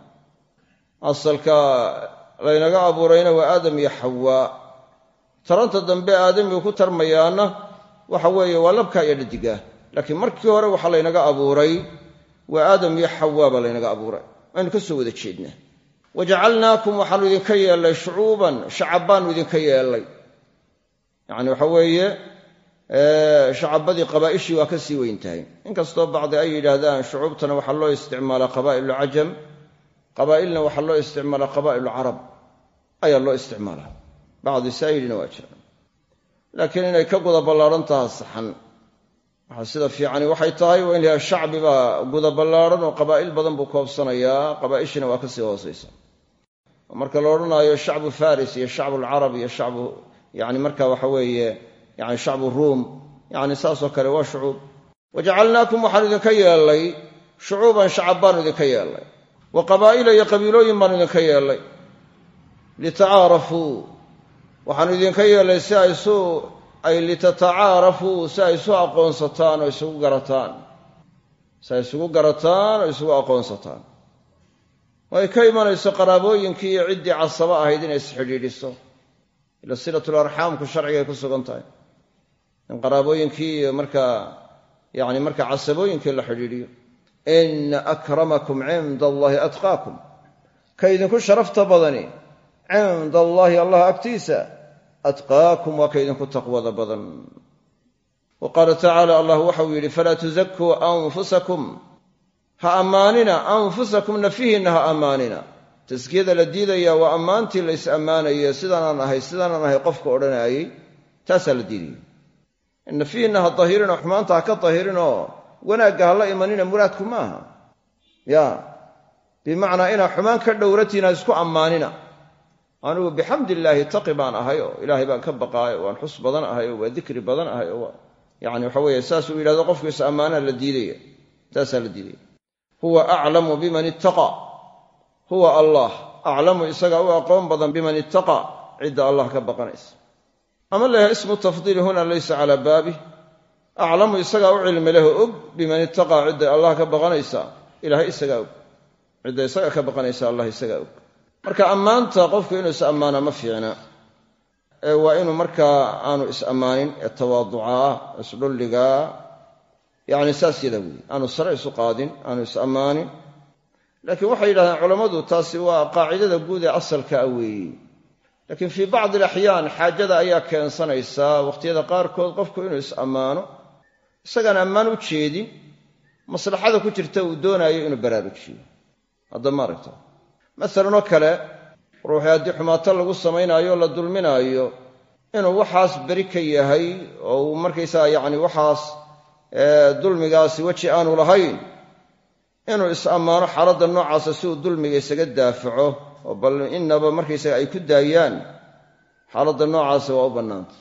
Asalka laynaga abuurayna waa aadam iyo xawaa taranta dambe aadamigu ku tarmayaana. Waxa weeye waa labka iyo dhadiga laakiin markii hore waxaa laynaga abuuray. Waa aadam iyo xawaa baa laynaga abuuray. Aynu ka soo wada jeednaa. Wajacalnaakum waxaanu idinka yeellay shucuuban shacab baanu idinka yeellay yacni waxa weeye shacabadii qabaa'ishii waa ka sii weyn tahay inkastoo bacdi ay yidhaahdaan shucuubtana waxaa loo isticmaalaa qabaa'ilu cajam qabaa'ilna waxaa loo isticmaalaa qabaa'ilu carab. Ayaa loo isticmaalaa bacdi saa'ilina waa jira. Laakiin inay ka guda ballaaran taha saxan. Waxaa sida fiicani waxay tahay waa in layaha shacbi baa guda ballaaran oo qabaa'il badan buu koobsanayaa qabaa'ishina waa ka sii hoosaysa. Marka la odhanaayo shacbu faris iyo shacbu alcarab iyo shacbu yani marka waxa weeye yani shacbu ruum yani saasoo kale idinka yeellay shucuuban shacab baanu idinka yeellay wa qabaa'ila iyo qabiilooyin baanu idinka yeellay litacaarafuu. Waxaanu idinka yeellay si ay isu ay litatacaarafuu si ay isu aqoonsataan oo isugu garataan. Si ay isugu garataan oo isugu aqoonsataan. Way ka imanayso qaraabooyinkii iyo ciddii casabo ahayd inay isxidhiidhiso ila silatul arxaamku sharcigay ku sugan tahay. In qaraabooyinkii iyo markaa yani marka casabooyinkii la xidhiidhiyo ina akramakum cinda allaahi atqaakum ka idinku sharafta badani cinda allaahi allah agtiisa atqaakum waa ka idinku taqwada badan wa qaala tacaala allah waxau yidhi falaa tuzakuu anfusakum ha ammaanina anfusakum nafihiinna ha ammaanina taskiyada la diidaya waa ammaantii la is ammaanayo sidaanaan ahay sidaanaan ahay qofka odhanaayey taasaa la diidaya nafihiinna ha dahirinoo xumaanta ha ka dahirinoo wanaagga ha la imanina muraadku ma aha ya bimacnaa inaa xumaan ka dhowratiin ha isku ammaanina. Anigu bixamdi illaahi taqi baan ahay oo ilaahay baan ka baqaay oo waan xus badan ahay oo waa dikri badan ahay oo yani waxa weeye saasuu yidhahdo qofku is ammaanaa la diidaya. Taasaa la diidaya. Huwa aclamu biman ittaqa. Huwa allah. Aclamu isagaa u aqoon badan biman ittaqa. Cidda allah ka baqanaysa. Ama layahay ismu tafdiili huna laysa calaa baabih aclamu isagaa u cilmi leho og biman ittaqaa cidday allah ka baqanaysa ilaahay isagaa og cidda isaga ka baqanaysa allah isagaa og marka ammaanta qofku inuu is ammaana ma fiicna ee waa inuu markaa aanu is ammaanin ee tawaaducaa isdhulligaa yacni saas yada weeye aanu sare isu qaadin aanu is ammaanin laakiin waxay yidhahdeen culammadu taasi waa qaacidada guud ee asalka a weeye laakiin fii bacdi alaxyaan xaajada ayaa keensanaysaa wakhtiyada qaarkood qofku inuu is ammaano isagaan ammaan u jeedin maslaxada ku jirta uu doonaayo inuu baraarujiyo. Hadda ma aragta masalan oo kale ruuxii haddii xumaato lagu samaynaayo la dulminaayo inuu waxaas beri ka yahay oo uu markaysaga yacni waxaas dulmigaasi weji aanu lahayn inuu is ammaano xaaladda noocaasa si uu dulmiga isaga daafaco oo bal innaba markaysaga ay ku daayaan xaaladda noocaasa waa u bannaanta.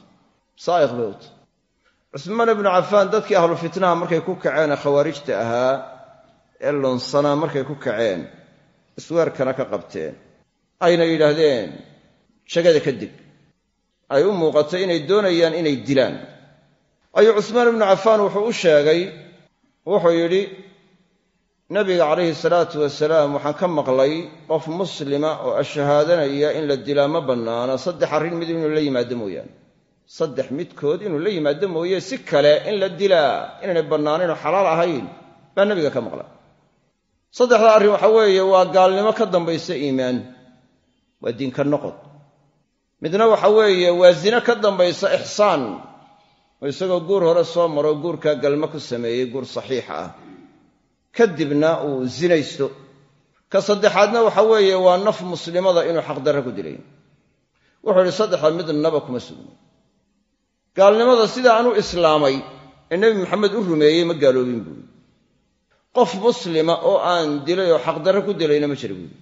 Saa'iq bay cusmaan ibnu cafaan dadkii ahlu fitnaha markay ku kaceen ee khawaarijta ahaa ee lonsanaa markay ku kaceen isweerkana ka qabteen. Ayna yidhaahdeen jagada ka ay u muuqatay inay doonayaan inay dilaan. Ayuu cusmaan ibnu cafaan wuxuu u sheegay wuxuu yidhi nabiga calayhi salaatu wasalaam waxaan ka maqlay qof muslima oo ashahaadanaya in la dilaa ma bannaana saddex arrin mid inuu la yimaado mooyaane saddex midkood inuu la yimaado mooye si kale in la dilaa inaynay bannaanayn oo xalaal ahayn baa nabiga ka maqlay saddexda arrin waxa weeye waa gaalnimo ka dambaysa iimaan waa diinka noqod. Midna waxa weeye waa zine ka dambaysa ixsaan. Oo isagoo guur hore soo maro guurkaa galmo ku sameeyey guur saxiixa ah. Kadibna uu zinaysto. Ka saddexaadna waxa weeye waa naf muslimada inuu xaqdarre ku dilay. Wuxuu idhi saddexda midnaba kuma sugno gaalnimada sida aan u islaamay ee nebi maxamed u rumeeyey ma gaaloobin buuri qof muslima oo aan dilay oo xaqdarre ku dilayna ma jira buuri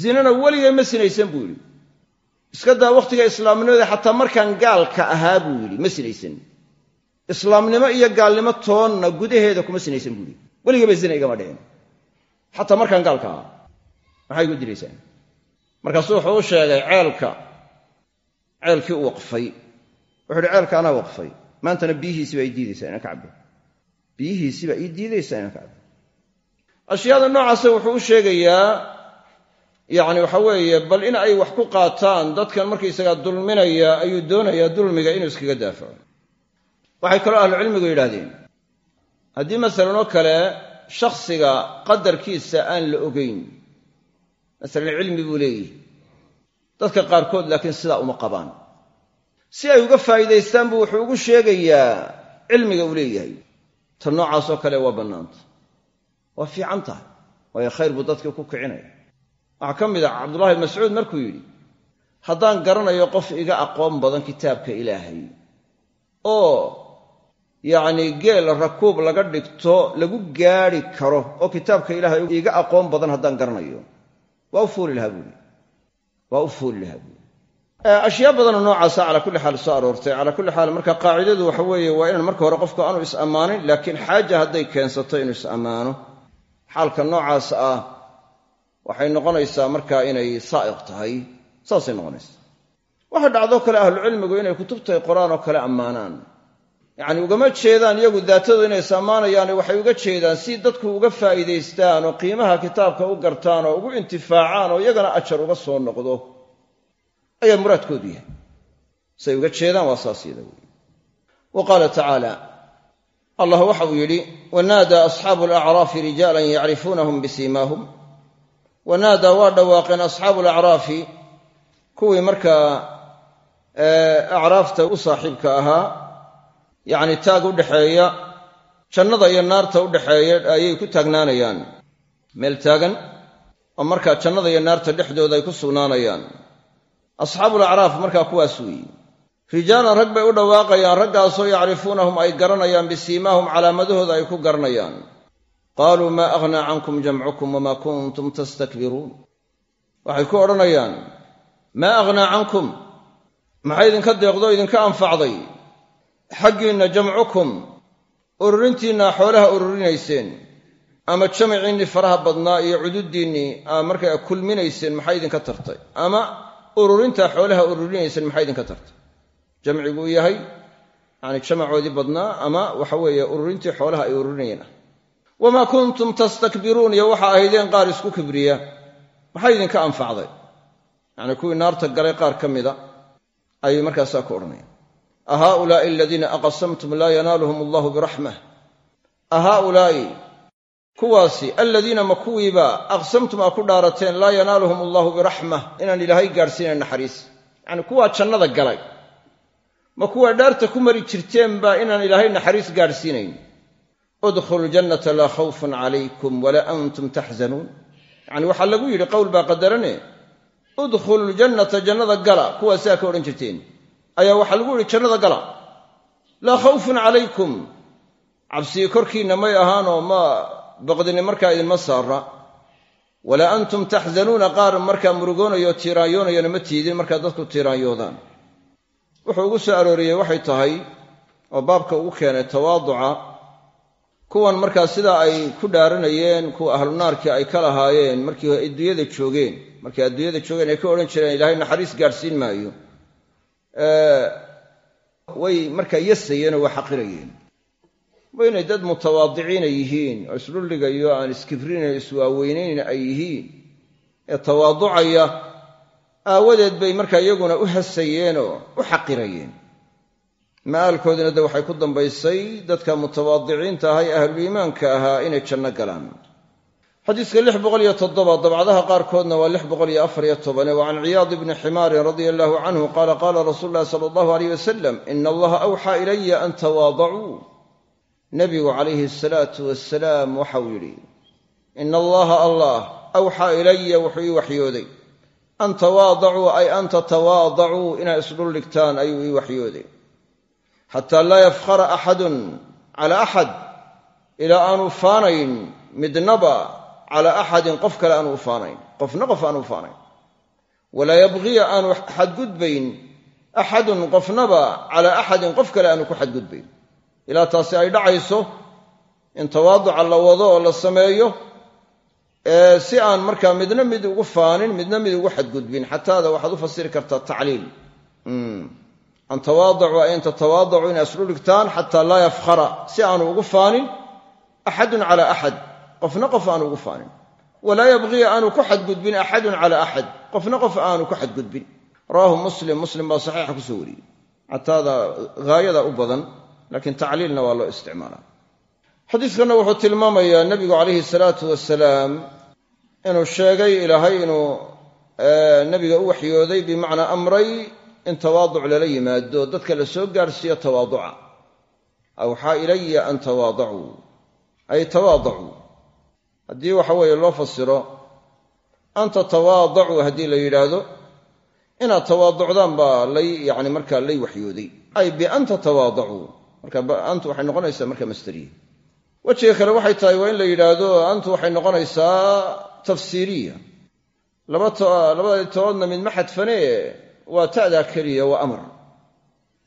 zinana weligay ma sinaysan buu yidhi. Iska daa wakhtiga islaamnimada xataa markaan gaalka ahaa buu yidhi ma sinaysan. Islaamnimo iyo gaalnimo toonna gudaheeda kuma sinaysan buu yidhi. Weligayba zina igama dhicin xataa markaan gaalka ahaa maxay ku dilaysaan? Markaasuu wuxuu u sheegay ceelka. Ceelkii u waqfay wuxuu uhi ceelka anaa waqfay. Maantana biyihiisii baa ii diidaysaa inaan ka cabbo. Biyihiisii baa ii diidaysaa inaan ka cabbo. Ashyaada noocaasa wuxuu u sheegayaa yacni waxa weeye bal in ay wax ku qaataan dadkan markaysagaa dulminaya ayuu doonayaa dulmiga inuu iskaga daafaco waxay kaloo ahlucilmigu yidhaahdeen haddii masalan oo kale shakhsiga qadarkiisa aan la ogeyn masalan cilmi buu leeyihi dadka qaarkood laakiin sidaa uma qabaan si ay uga faa'iidaystaan buu wuxuu ugu sheegayaa cilmiga uu leeyahay. Ta noocaasoo kale waa bannaanta waa fiican tahay. Waayo khayr buu dadkii ku kicinaya. Waxaa ka mid ah cabdullahi mascuud markuu yidhi haddaan garanayo qof iga aqoon badan kitaabka ilaahay oo yacnii geel rakuub laga dhigto lagu gaadhi karo oo kitaabka ilaahay iga aqoon badan haddaan garanayo waa u fuuli lahaa buui waa u fuuli lahaa buui ashyaa badanoo noocaasa calaa kulli xaal soo aroortay. Calaa kulli xaal marka qaacidadu waxa weeye waa inaan marka hore qofku aanu is-ammaanin laakiin xaaja hadday keensato inuu is-ammaano xaalka noocaas ah waxay noqonaysaa markaa inay saa'iq tahay. Saasay noqonaysaa. Waxa dhacdoo kale ahlucilmigu inay kutubtay qoraan oo kale ammaanaan. Yacni ugama jeedaan iyagu daatadu inay is-ammaanayaane waxay uga jeedaan si dadku uga faa'iidaystaan oo qiimaha kitaabka u gartaan oo ugu intifaacaan oo iyagana ajar uga soo noqdo ayaa muraadkoodu yahay. Say uga jeedaan waa saas yada wey wa qaala tacaala allah waxa uu yidhi wanaadaa asxaabu alacraafi rijaalan yacrifuunahum bisiimaahum. Wanaadaa waa dhawaaqeen asxaabu alacraafi kuwii markaa acraafta u saaxiibka ahaa yacni taag u dhexeeya jannada iyo naarta u dhexeeya ayay ku taagnaanayaan. Meel taagan oo markaa jannada iyo naarta dhexdooda ay ku sugnaanayaan asxaabulacraaf markaa kuwaas weeye. Rijaalan rag bay u dhawaaqayaan raggaasoo yacrifuunahum ay garanayaan bisiimaahum calaamadahooda ay ku garanayaan. Qaaluu maa aghnaa cankum jamcukum wamaa kuntum tastakbiruun. Waxay ku odhanayaan maa aghnaa cankum? Maxay idinka deeqdo idinka anfacday? Xaggiinna jamcukum ururintiinna xoolaha ururinayseen. Ama jamiciinnii faraha badnaa iyo cududdiinnii aa markaa kulminayseen maxay idinka tartay? Ama ururintaa xoolaha ururinayseen maxay idinka tartay? Jamciguu yahay yacni jamacoodii badnaa ama waxa weeye ururintii xoolaha ay ururinayeen ah. Wamaa kuntum tastakbiruun iyo waxa ahaydeen qaar isku kibriya. Maxay idinka anfacday? Yacnii kuwii naarta galay qaar ka mida ayay markaasaa ku odhanayaan a haaulaa'i aladiina aqsamtum laa yanaaluhum allahu biraxmah a haaulaa'i kuwaasi aladiina ma kuwiiba aqsamtum aa ku dhaarateen laa yanaaluhum allahu biraxmah inaan ilaahay gaadhsiinayn naxariis. Yacni kuwaa jannada galay ma kuwaa dhaarta ku mari jirteenba inaan ilaahay naxariis gaadhsiinayn. Udkhulu ljannata laa khawfun calaykum walaa antum taxzanuun. Yacni waxaa lagu yidhi qowl baa qadarane udkhulu ljannata jannada gala kuwaa sidaa ka odhan jirteen. Ayaa waxaa lagu yidhi jannada gala laa khawfun calaykum. Cabsigii korkiinna may ahaanoo ma baqdini markaa idinma saara walaa antum taxzanuuna qaar markaa murugoonayo tiiraanyoonayana ma tiidin markaa dadku tiiraanyoodaan. Wuxuu ugu soo arooriyey waxay tahay oo baabka ugu keenay tawaaduca kuwan markaa sidaa ay ku dhaaranayeen kuwa ahlunaarkii ay ka lahaayeen markii adduunyada joogeen markay adduunyada joogeen ay ka odhan jireen ilaahay naxariis gaadhsiin maayo. Way markaa yasayeenoo waa xaqirayeen waa inay dad mutawaadiciina yihiin oo isdhulligayo aan iskibrinayn iswaaweynayn ay yihiin. Ee tawaaducaya aawadeed bay markaa iyaguna u hasayeenoo u xaqirayeen. Ma'aalkoodina de waxay ku dambaysay dadka mutawaadiciinta ahaa ee ahluliimaanka ahaa inay janno galaan. Xadiiska lix boqol iyo toddoba dabcadaha qaarkoodna waa lix boqol iyo afar iyo tobane. Wa can ciyaad ibni ximaarin radia allahu canhu qaala qaala rasuulu llahi sala allahu aleyh wasalam ina allaha awxaa ilaya an tawaadacuu nabigu calayhi asalaatu wasalaam waxau yidhi ina allaha allah awxaa ilaya wuxuu ii waxyooday. An tawaadacuu ay an tatawaadacuu inay isdhuldhigtaan ayuu ii waxyooday. Xataa laa yafkhara axadun cala axad ilaa aanu faanayn midnaba cala axadin qof kale aanu u faanayn qofna qof aanu u faanayn. Walaa yabqiya aanu xadgudbayn axadun qofnaba cala axadin qof kale aanu ku xadgudbayn ilaa taasi ay dhacayso in tawaaduca la wado oo la sameeyo si aan markaa midna mid ugu faanin midna mid ugu xadgudbin. Xataada waxaad u fasiri kartaa tacliil. An tawaadacu ay an tatawaadacu inay islu dhigtaan laa yafkhara. Si aanu ugu faanin axadun cala axad. Qofna qof aanu ugu faanin. Walaa yabqii aanu ku xadgudbin axadun cala axad. Qofna qof aanu ku xadgudbin. Rawaahu muslim. Muslim baa saxiixa ku soo wariyey. Xataada haayada u badan laakiin tacliilna waa loo isticmaalaa. Xadiiskanna wuxuu tilmaamayaa nebigu calayhi salaatu wasalaam inuu sheegay ilaahay inuu nebiga u waxyooday bimacnaa amray in tawaaduc lala yimaado dadka la soo gaarhsiiyo tawaaduca. Awxaa ilaya an tawaadacuu ay tawaadacuu haddii waxa weeye loo fasiro an tatawaadacuu haddii la yidhaahdo inaad tawaaducdaan baa lay yani markaa lay waxyooday. Ay bian tatawaadacuu marka antu waxay noqonaysaa marka masteriya wejiga kale waxay tahay waa in la yidhaahdo antu waxay noqonaysaa tafsiiriya. Labada toodna mid ma xadfane waa ta'daa keliya waa amar.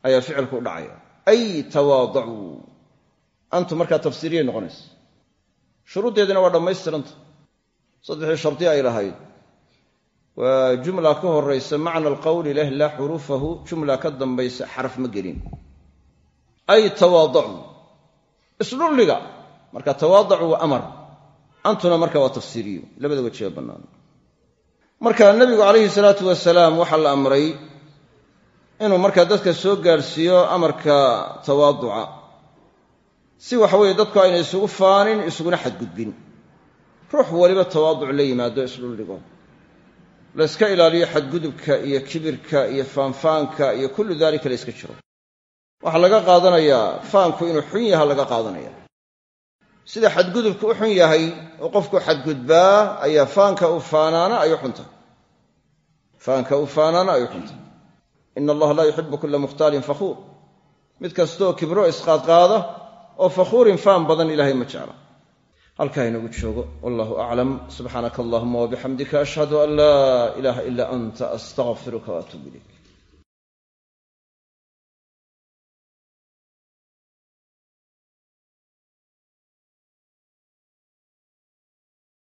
Ayaa ficilku u dhacaya. Ay tawaadacuu antu markaa tafsiiriyay noqonaysa. Shuruuddeedina waa dhammaystiranta. Saddexdii shardi ay lahayd. Waa jumla ka horaysa macna alqowli leh laa xuruufahu jumla ka dambaysa xaraf ma gelin ay tawaadacuu. Isdhulliga marka tawaadacu waa amar. Antuna marka waa tafsiiriyo labada wejee bannaan. Marka nebigu calayhi salaatu wasalaam waxaa la amray inuu markaa dadka soo gaadhsiiyo amarka tawaaduca. Si waxaweeye dadku ayna isugu faanin isuguna xadgudbin. Ruux waliba tawaaduc la yimaado isdhuldhigo layska ilaaliyo xadgudubka iyo kibirka iyo faanfaanka iyo kullu daalika la yska jiro waxaa laga qaadanayaa faanku inuu xun yaha laga qaadanaya. Sida xadgudubku u xun yahay oo qofku xadgudbaa ayaa faanka u faanaana ay u faanka u faanaana ay u ina allaha laa yuxibu kula mukhtaalin fakhuur mid kastooo kibro isqaadqaada oo fakhuurin faan badan ilahay ma jecla. Halkaa inagu joogo. Wallahu aclam subxaanaka allahuma wabixamdika ashhadu an laa ilaaha ila anta astaqfiruka waatuub ilayk